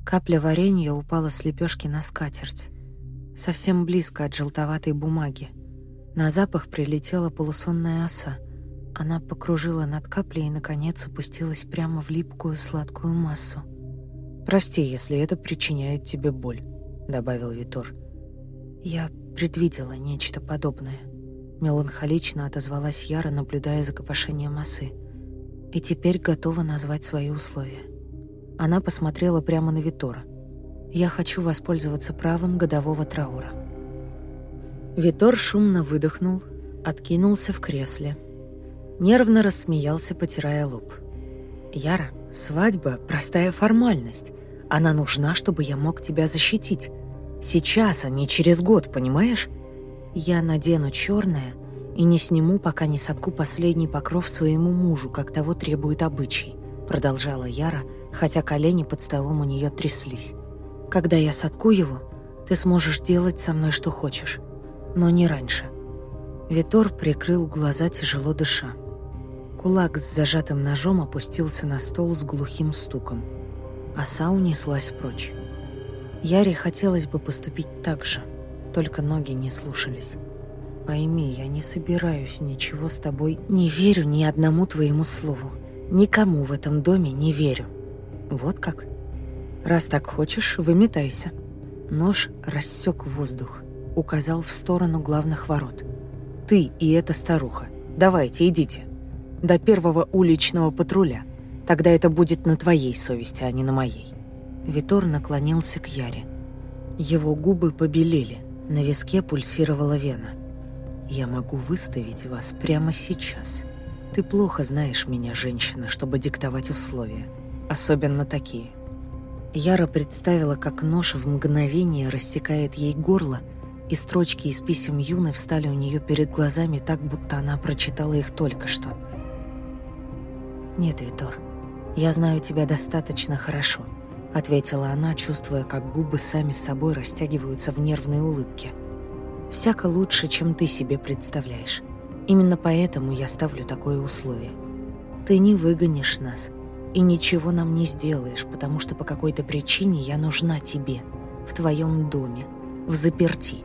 Капля варенья упала с лепешки на скатерть совсем близко от желтоватой бумаги. На запах прилетела полусонная оса. Она покружила над каплей и, наконец, опустилась прямо в липкую сладкую массу. «Прости, если это причиняет тебе боль», — добавил Витор. «Я предвидела нечто подобное». Меланхолично отозвалась Яра, наблюдая за копошением осы. И теперь готова назвать свои условия. Она посмотрела прямо на Витора — я хочу воспользоваться правом годового траура. Витор шумно выдохнул, откинулся в кресле. Нервно рассмеялся, потирая лоб. «Яра, свадьба – простая формальность. Она нужна, чтобы я мог тебя защитить. Сейчас, а не через год, понимаешь? Я надену черное и не сниму, пока не сотку последний покров своему мужу, как того требует обычай», – продолжала Яра, хотя колени под столом у нее тряслись. Когда я сотку его, ты сможешь делать со мной что хочешь, но не раньше». Витор прикрыл глаза, тяжело дыша. Кулак с зажатым ножом опустился на стол с глухим стуком. А Оса унеслась прочь. Яре хотелось бы поступить так же, только ноги не слушались. «Пойми, я не собираюсь ничего с тобой...» «Не верю ни одному твоему слову. Никому в этом доме не верю». «Вот как?» Раз так хочешь, выметайся. Нож рассек воздух, указал в сторону главных ворот. Ты и эта старуха. Давайте, идите. До первого уличного патруля. Тогда это будет на твоей совести, а не на моей. Витор наклонился к Яре. Его губы побелели, на виске пульсировала вена. «Я могу выставить вас прямо сейчас. Ты плохо знаешь меня, женщина, чтобы диктовать условия. Особенно такие. Яра представила, как нож в мгновение рассекает ей горло, и строчки из писем Юны встали у нее перед глазами так, будто она прочитала их только что. «Нет, Витор, я знаю тебя достаточно хорошо», — ответила она, чувствуя, как губы сами собой растягиваются в нервной улыбке. «Всяко лучше, чем ты себе представляешь. Именно поэтому я ставлю такое условие. Ты не выгонишь нас, и ничего нам не сделаешь, потому что по какой-то причине я нужна тебе, в твоем доме, в заперти.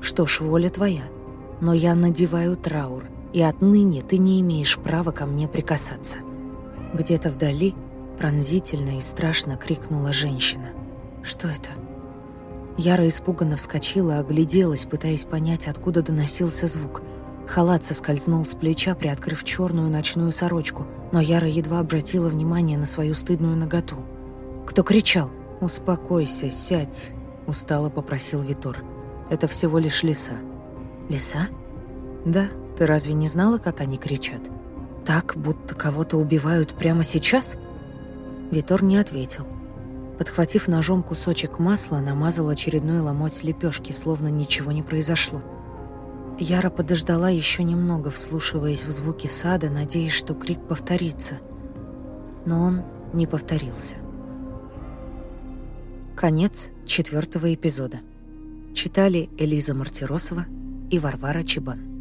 Что ж, воля твоя. Но я надеваю траур, и отныне ты не имеешь права ко мне прикасаться». Где-то вдали пронзительно и страшно крикнула женщина. «Что это?» Яра испуганно вскочила, огляделась, пытаясь понять, откуда доносился звук – Халат соскользнул с плеча, приоткрыв черную ночную сорочку, но Яра едва обратила внимание на свою стыдную ноготу. «Кто кричал?» «Успокойся, сядь», — устало попросил Витор. «Это всего лишь лиса». «Лиса?» «Да, ты разве не знала, как они кричат?» «Так, будто кого-то убивают прямо сейчас?» Витор не ответил. Подхватив ножом кусочек масла, намазал очередной ломоть лепешки, словно ничего не произошло. Яра подождала еще немного, вслушиваясь в звуки сада, надеясь, что крик повторится. Но он не повторился. Конец четвертого эпизода. Читали Элиза Мартиросова и Варвара Чебан.